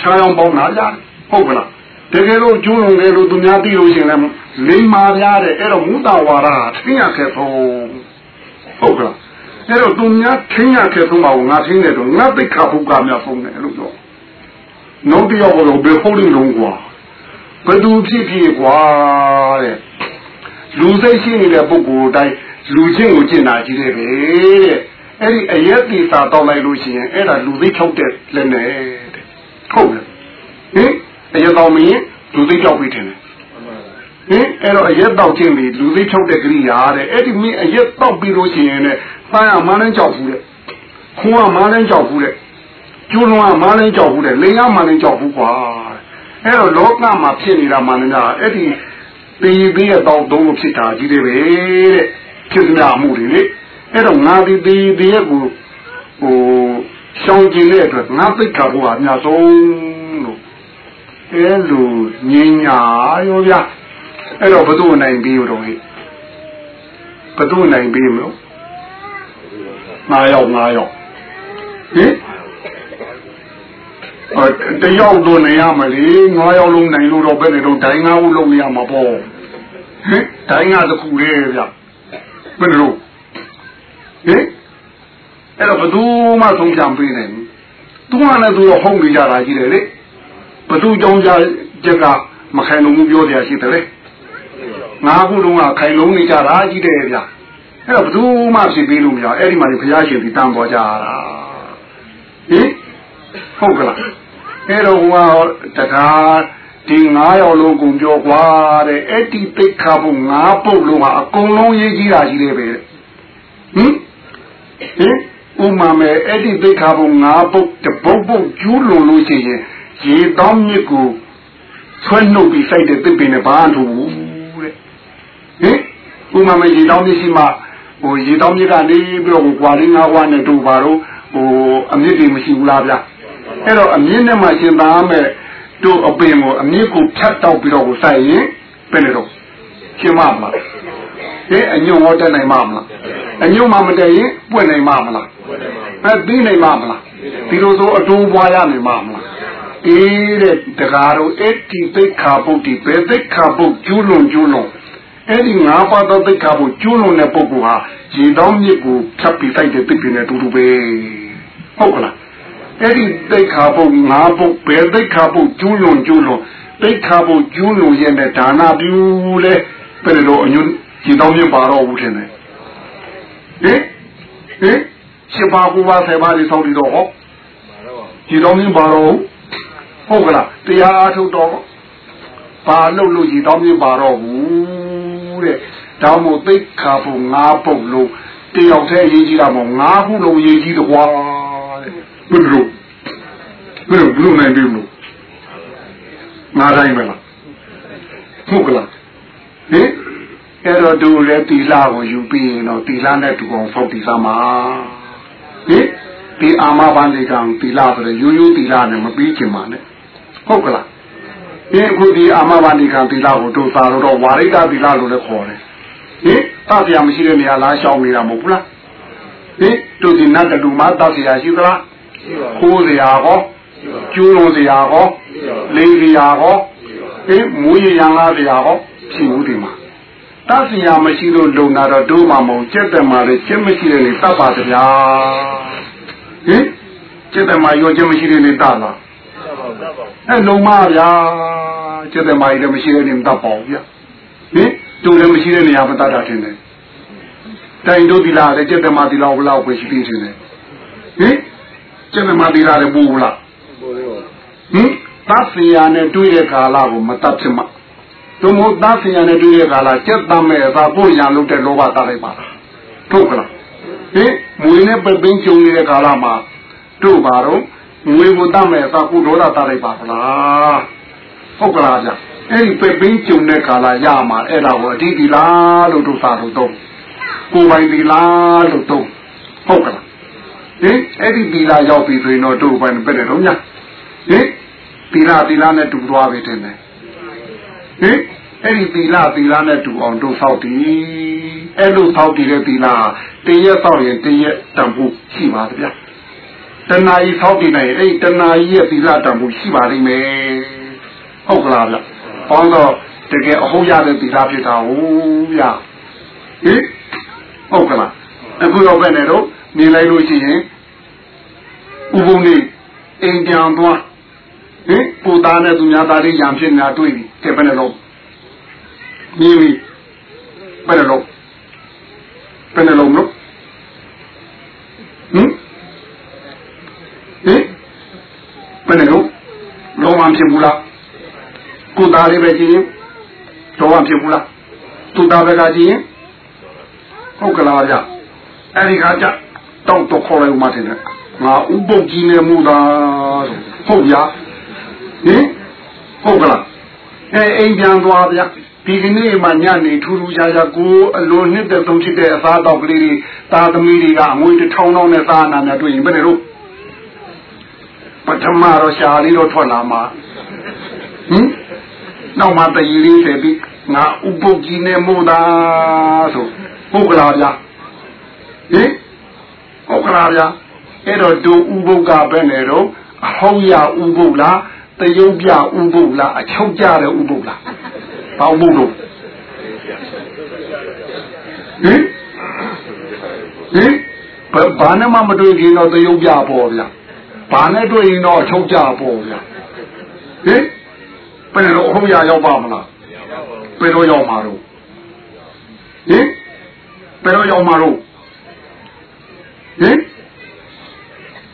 ဖြားအောင်ပေါင်းလာကြဟုတ်ကလားတကယ်လို့ကျူးလွန်တယ်လို့သူများသိလို့ရှိရင်လည်းလိမ္မာပြားတဲ့အဲ့တော့မူတာဝါဒထင်ရခဲ့ဆုံးဟုတ်ကလားအဲ့တော့သူများထင်းရခဲ့ဆုံးပါဘူးငါထင်းတယ်တော့ငါသိခါဘုကများဆုံးတယ်လို့တော့နောက်တယောက်ကတော့ဘယ်ဟုတ်လုံးကွာ ဘယ်သူဖြစ်ဖြစ်ကွာတဲ့လူစိတ်ရှိနေတဲ့ပုဂ္ဂိုလ်တိုင်းလူချင်းကိုကျင့်တာကြီးတယ်ပဲတဲ့အဲ့ဒီအရက်တိစာတောင်းလိုက်လို့ရှိရင်အဲ့ဒါလူသိချုပ်တဲ့လက်နဲ့တဲ့ဟုတ်တယ်ဟင်အရက်တော်မင်းလူသိကြောက်ပြီးတယ်ဟင်အဲ့တော့အရက်တော့ခြင်းပြီးလူသိချုပ်တဲ့ကရိယာတဲ့အဲ့ဒီမင်းအရက်တော့ပြီးလို့ရှိရင်လည်းသားရမန်းလည်းကြောက်ဘူးတဲ့ခွန်ကမန်းလည်းကြောက်ဘူးတဲ့ကျိုးလုံးကမန်းလည်းကြောက်ဘူးတဲ့လိန်ကမန်းလည်းကြောက်ဘူးကွာ အဲ့တော့လောကမှာဖြစ်နေတာမှန်တယ်အဲ့ဒီတေးသေးရဲ့တော့တုံးလို့ဖြစ်တာကြီးတယ်ပဲတဲ့ဖြစ်ကြမှုတွေလေအဲ့တော့ငါဒီတေးသေးရဲ့ကိုဟိုရှောင်ကျင်တဲ့အတွက်ငါသိက္ခာဘုရားအများဆုံးလို့အဲလိုငြင်းညာရောဗျအဲ့တော့ဘုသူ့နိုင်ပြီးတော့ဟိဘုသူ့နိုင်ပြီးမလို့9ယောက်9ယောက်ဟင်အဲ တယောက်တော့နေရမလေ9ယောက်လုံးနိုင်လို့တော့ဘယ်နဲ့တော့ဒိုင်းငါးဦးလုံးနေရမှာပေါ့ဟင်ဒိုင်းငါတစ်ခုလေးဗျဘယ်နဲ့တော့ဟင်အဲ့တော့ဘသူမှသုံးချပေးနိုင်ဘူးသူကလည်းသူတော့ဟုတ်နေကြတာကြီးတယ်လေဘသူကြောင်းကြချက်ကမခိုင်လုံမှုပြောတရားရှိတယ်လေငါးခုလုံးကခိုင်လုံနေကြတာကြီးတယ်ဗျအဲ့တော့ဘသူမှဖြစ်ပြီးလို့မရအဲ့ဒီမှာဘုရားရှင်ဒီတန်ပေါ်ကြတာဟင်ဟုတ်ကလား အဲ့တော့ဟိုကတကားဒီ9ယောက်လုံးကုန်ပြောကွာတဲ့အဲ့ဒီသိခါဖို့9ပုတ်လုံးကအကုန်လုံးရေးကြီးတာကြီးတယ်ပဲဟင်ဟင်ဥမာမဲ့အဲ့ဒီသိခါဖို့9ပုတ်တပုတ်ပုတ်ကျူးလွန်လို့ရှိရင်ရေတောင်းမြစ်ကိုဆွဲနှုတ်ပြီးစိုက်တဲ့သစ်ပင်နဲ့ဘာမှမထူဘူးတဲ့ဟင်ဥမာမဲ့ရေတောင်းမြစ်ရှိမှဟိုရေတောင်းမြစ်ကနေပြီးတော့ကွာလေးငါးဝါနဲ့တူပါတော့ဟိုအမြင့်တွေမရှိဘူးလားဗျ အဲ့တော့အမြင့်နဲ့မှရှင်သားမဲ့တို့အပင်ကိုအမြင့်ကိုဖြတ်တောက်ပြီးတော့ကိုစိုက်ရင်ဘယ်နဲ့တော့ရှင်မမလားဟဲ့အညွန့်ဟောတက်နိုင်မှာမလားအညွန့်မှမတက်ရင်ပွင့်နိုင်မှာမလားအဲပြီးနိုင်မှာမလားဒီလိုဆိုအတိုးပွားရနိုင်မှာမလားအေးတဲ့တကားတော့အဲ့ဒီသိက္ခာပုဒ်ဒီဘယ်သိက္ခာပုဒ်ကျူးလွန်ကျူးလွန်အဲ့ဒီငါးပါးသောသိက္ခာပုဒ်ကျူးလွန်တဲ့ပုဂ္ဂိုလ်ဟာရေတောင်းမြစ်ကိုဖြတ်ပြီးတိုက်တဲ့သိပ္ပံနဲ့တူတူပဲဟုတ်ကလား အဲ့ဒီသိက္ခာပုဒ်ငါးပုဒ်ဘယ်သိက္ခာပုဒ်ကျူးလွန်ကျူးလွန်သိက္ခာပုဒ်ကျူးလွန်ရဲ့ဒါနပြုလဲဘယ်လိုအညွန်းရေတောင်းမြစ်ပါတော့ဘူးထင်တယ်ဟင်ဟင်ရှင်းပါကူပါဆယ်ပါးလေးဆောက်ပြီးတော့ဟောရေတောင်းမြစ်ပါတော့ဟုတ်ကလားတရားအထုတ်တော့ပါလို့လို့ရေတောင်းမြစ်ပါတော့ဘူးတဲ့ဒါမို့သိက္ခာပုဒ်ငါးပုဒ်လို့တယောက်တည်းရေးကြည့်တာမဟုတ်ငါးခုလုံးရေးကြည့်တော့ကွာ ဘယ်လိုဘယ်လိုဘယ်လိုနိုင်ပြီလို့ငါတိုင်းမလားဟုတ်ကလားဟင်အဲ့တော့သူလည်းတီလာကိုယူပြီးရင်တော့တီလာနဲ့တူအောင်ဖောက်တီစားမှာဟင်ဒီအာမဘန်လေးကတီလာဆိုရရိုးရိုးတီလာနဲ့မပြီးချင်ပါနဲ့ဟုတ်ကလားဒီအခုဒီအာမဘာနိခံသီလကိုတို့သာတော့ဝါရိတသီလလို့လည်းခေါ်တယ်ဟင်တဆရာမရှိတဲ့နေရာလားရှောင်နေတာမဟုတ်ဘူးလားဟင်တို့ဒီနတ်တူမှာတဆရာရှိသလား ခိုးစရာဟောကျိုးလုံးစရာဟောလိန်စရာဟောဟင်မူရရန်လားစရာဟောရှိဘူးဒီမှာတဆရာမရှိလို့လုံတာတော့တို့မှမဟုတ်စက်တယ်မှာလေစက်မရှိတဲ့နေတတ်ပါဗျာဟင်စက်တယ်မှာရောစက်မရှိတဲ့နေတတ်လားအဲလုံမဗျာစက်တယ်မှာလည်းမရှိတဲ့နေတတ်ပါဘူးဗျာဟင်တို့လည်းမရှိတဲ့နေရာမတတ်တာထင်တယ်တိုင်တို့ဒီလားလေစက်တယ်မှာဒီလောက်ဘလောက်ပဲရှိသေးတယ်ဟင်စ က်တယ်မှာဒီလားလည်းပူလားဟင်သတ်စရာနဲ့တွေ့တဲ့ကာလကိုမတတ်ဖြစ်မှာတို့မို့သတ်စရာနဲ့တွေ့တဲ့ကာလစက်တမ်းမဲ့သာပို့ရန်လုပ်တဲ့လောဘတတ်လိုက်ပါလားထုတ်ကလားဟင်မွေနဲ့ပပင်းကျုံနေတဲ့ကာလမှာတို့ပါတော့ငွေကိုတတ်မဲ့သာကုဒေါသတတ်လိုက်ပါလားဟုတ်ကလားဗျအဲ့ဒီပပင်းကျုံတဲ့ကာလရမှာအဲ့ဒါကိုအတိဒီလားလို့တို့စာလို့တော့ကိုယ်ပိုင်ဒီလားလို့တော့ဟုတ်ကလား ဟင်အဲ့ဒီဒီလာရောက်ပြီဆိုရင်တော့တို့ပိုင်ပဲတယ်တော့ညာဟင်သီလသီလနဲ့တူသွားပြီတင်တယ်ဟင်အဲ့ဒီသီလသီလနဲ့တူအောင်တို့ဆောက်တည်အဲ့လိုဆောက်တည်တဲ့သီလတည့်ရက်ဆောက်ရင်တည့်ရက်တန်ဖို့ရှိပါဗျာတဏှာကြီးဆောက်တည်နိုင်ရင်အဲ့ဒီတဏှာကြီးရဲ့သီလတန်ဖို့ရှိပါလိမ့်မယ်ဟုတ်ကလားဗျ။ဘောင်းတော့တကယ်အဟုတ်ရတဲ့သီလဖြစ်တာဟုတ်ဗျာဟင်ဟုတ်ကလားအခုတော့ပဲနဲ့တော့ နေလိုက်လို့ရှိရင်ဥပုံနေအိမ်ပြန်သွားဟင်ပူသားနဲ့သူများသားလေးရံဖြစ်နေတာတွေ့ပြီတဲ့ဘယ်နဲ့လို့မြည်ပြီဘယ်နဲ့လို့ဘယ်နဲ့လို့လို့ဟင်ဟင်ဘယ်နဲ့လို့လုံးဝဖြစ်ဘူးလားကိုသားလေးပဲကြည့်ရင်တော့ဝဖြစ်ဘူးလားသူသားပဲကကြည့်ရင်ဟုတ်ကလားဗျအဲ့ဒီခါကျ တောက်တော့ခေါ်လိုက်ဦးမတင်တယ်ငါဥပုပ်ကြီးနေမှုသာဟုတ်ဗျာဟင်ဟုတ်ကလားအဲအိမ်ပြန်သွားဗျာဒီကနေ့မှညနေထူးထူးခြားခြားကိုအလိုနှစ်သက်ဆုံးဖြစ်တဲ့အစားတော့ကလေးတွေတာသမီးတွေကအငွေတစ်ထောင်ထောင်နဲ့စားနာနဲ့တွေ့ရင်ဘယ်နဲ့လို့ပထမတော့ရှာလေးတော့ထွက်လာမှာဟင်နောက်မှတည်လေးဆယ်ပြီးငါဥပုပ်ကြီးနေမို့သာဆိုဟုတ်ကလားဗျာဟင် ဟုတ်ကလားဗျာအဲ့တော့ဒူဥပုပ်ကပဲနေတော့အဟောင်းရဥပုပ်လားတရုပ်ပြဥပုပ်လားအချုပ်ကြတဲ့ဥပုပ်လားဘာဥပုပ်လို့ဟင်ဟင်ဘာနဲ့မှမတွေ့ခင်တော့တရုပ်ပြပေါ်ဗျာဘာနဲ့တွေ့ရင်တော့အချုပ်ကြပေါ်ဗျာဟင်ဘယ်လိုအဟောင်းရရောက်ပါမလားဘယ်လိုရောက်မှာတော့ဟင်ဘယ်လိုရောက်မှာတော့ ဟင်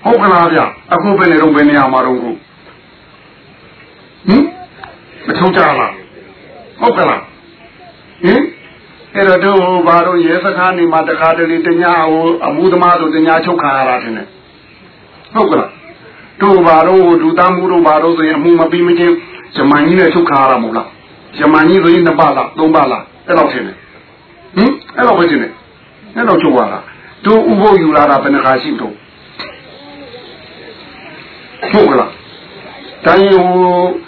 ဟုတ်ကလားဗျအခုဘယ်နေတော့ဘယ်နေရာမှာတော့ဟင်မထုံးကြလားဟုတ်ကလားဟင်အဲ့တော့တို့ဘာတို့ရဲစခန်းနေမှာတခါတလေတညာဟိုအမှုသမားတို့တညာချုပ်ခံရတာထင်တယ်ဟုတ်ကလားတို့ဘာတို့ဒူသားမှုတို့ဘာတို့ဆိုရင်အမှုမပြီးမချင်းဇမန်ကြီးနဲ့ချုပ်ခံရတာမဟုတ်လားဇမန်ကြီးဆိုရင်နှစ်ပါးလားသုံးပါးလားအဲ့တော့ထင်တယ်ဟင်အဲ့တော့ပဲထင်တယ်အဲ့တော့ချုပ်ရတာ တို့ဥပုပ်ယူလာတာဘယ်နှခါရှိတော့ဟုတ်ကလားတိုင်းဟို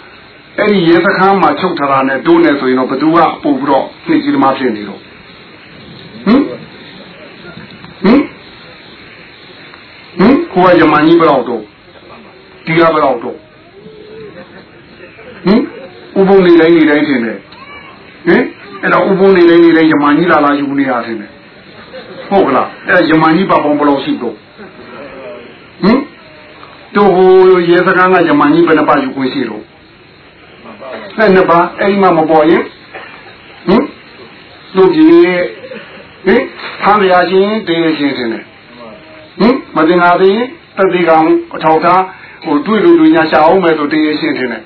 အဲ့ဒီရေစခန်းမှာချုပ်ထားတာနဲ့တိုးနေဆိုရင်တော့ဘသူကပို့ပြီးတော့နှိကြီးသမားဖြစ်နေတော့ဟင်ဟင်ဟင်ကိုကယမန်ကြီးဘယ်တော့တော့ဒီကဘယ်တော့တော့ဟင်ဥပုံနေတိုင်းနေတိုင်းထင်တယ်ဟင်အဲ့တော့ဥပုံနေတိုင်းနေတိုင်းယမန်ကြီးလာလာယူနေရထင်တယ် ဟုတ်ကလားအဲ့ယမန်ကြီးပါပေါင်းဘယ်လောက်ရှိတော့ဟင်တို့ဟိုရေစကန်းကယမန်ကြီးဘယ်နှပါယူခွင့်ရှိတော့အဲ့နှစ်ပါအဲ့ဒီမှာမပေါ်ရင်ဟင်တို့ကြီးဟင်ဖမ်းရချင်းတေးချင်းတင်တယ်ဟင်မတင်ငါသေးတတိကောင်အထောက်ထားဟိုတွေ့လို့တွေ့ညာရှာအောင်မယ်ဆိုတေးချင်းတင်တယ်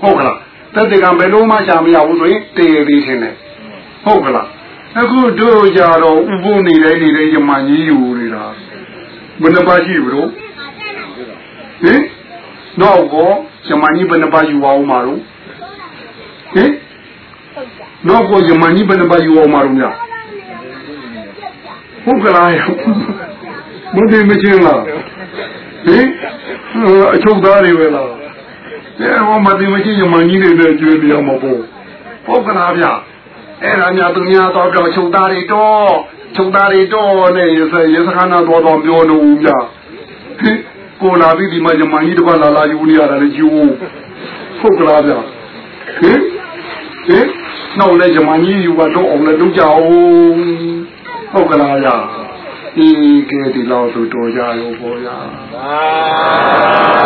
ဟုတ်ကလားတတိကောင်ဘယ်လိုမှရှာမရဘူးဆိုရင်တေးသေးတင်တယ်ဟုတ်ကလား အခုတို့ကြတော့ဥပုနေတိုင်းနေတိုင်းယမန်ကြီးယူနေတာဘယ်နှပါရှိဘူးတို့ဟင်တော့ကောယမန်ကြီးဘယ်နှပါယူအောင်မှာတော့ဟင်တော့ကောယမန်ကြီးဘယ်နှပါယူအောင်မှာတော့များဟုတ်ကလားမသိမချင်းလားဟင်အချုပ်သားတွေပဲလားဟအဲဟောမသိမရှိယမန်ကြီးတွေနဲ့ကျွေးပြရမှာပေါ့ဟုတ်ကလားဗျ အဲ့ဒါများသူများတော့ပြောချုပ်သားတွေတော့ချုပ်သားတွေတော့နဲ့ရေစရေစခါနာတော့တော့ပြောနေဦးများကိုလာပြီးဒီမှာညမကြီးတပတ်လာလာယူနေရတာလေဂျူဟုတ်ကလားဗျာဟင်ဟင်နောက်လည်းညမကြီးယူပါတော့အောင်လည်းလုပ်ကြအောင်ဟုတ်ကလားဗျာဒီကဲဒီလောက်ဆိုတော်ကြရောပေါ်ရပါပါ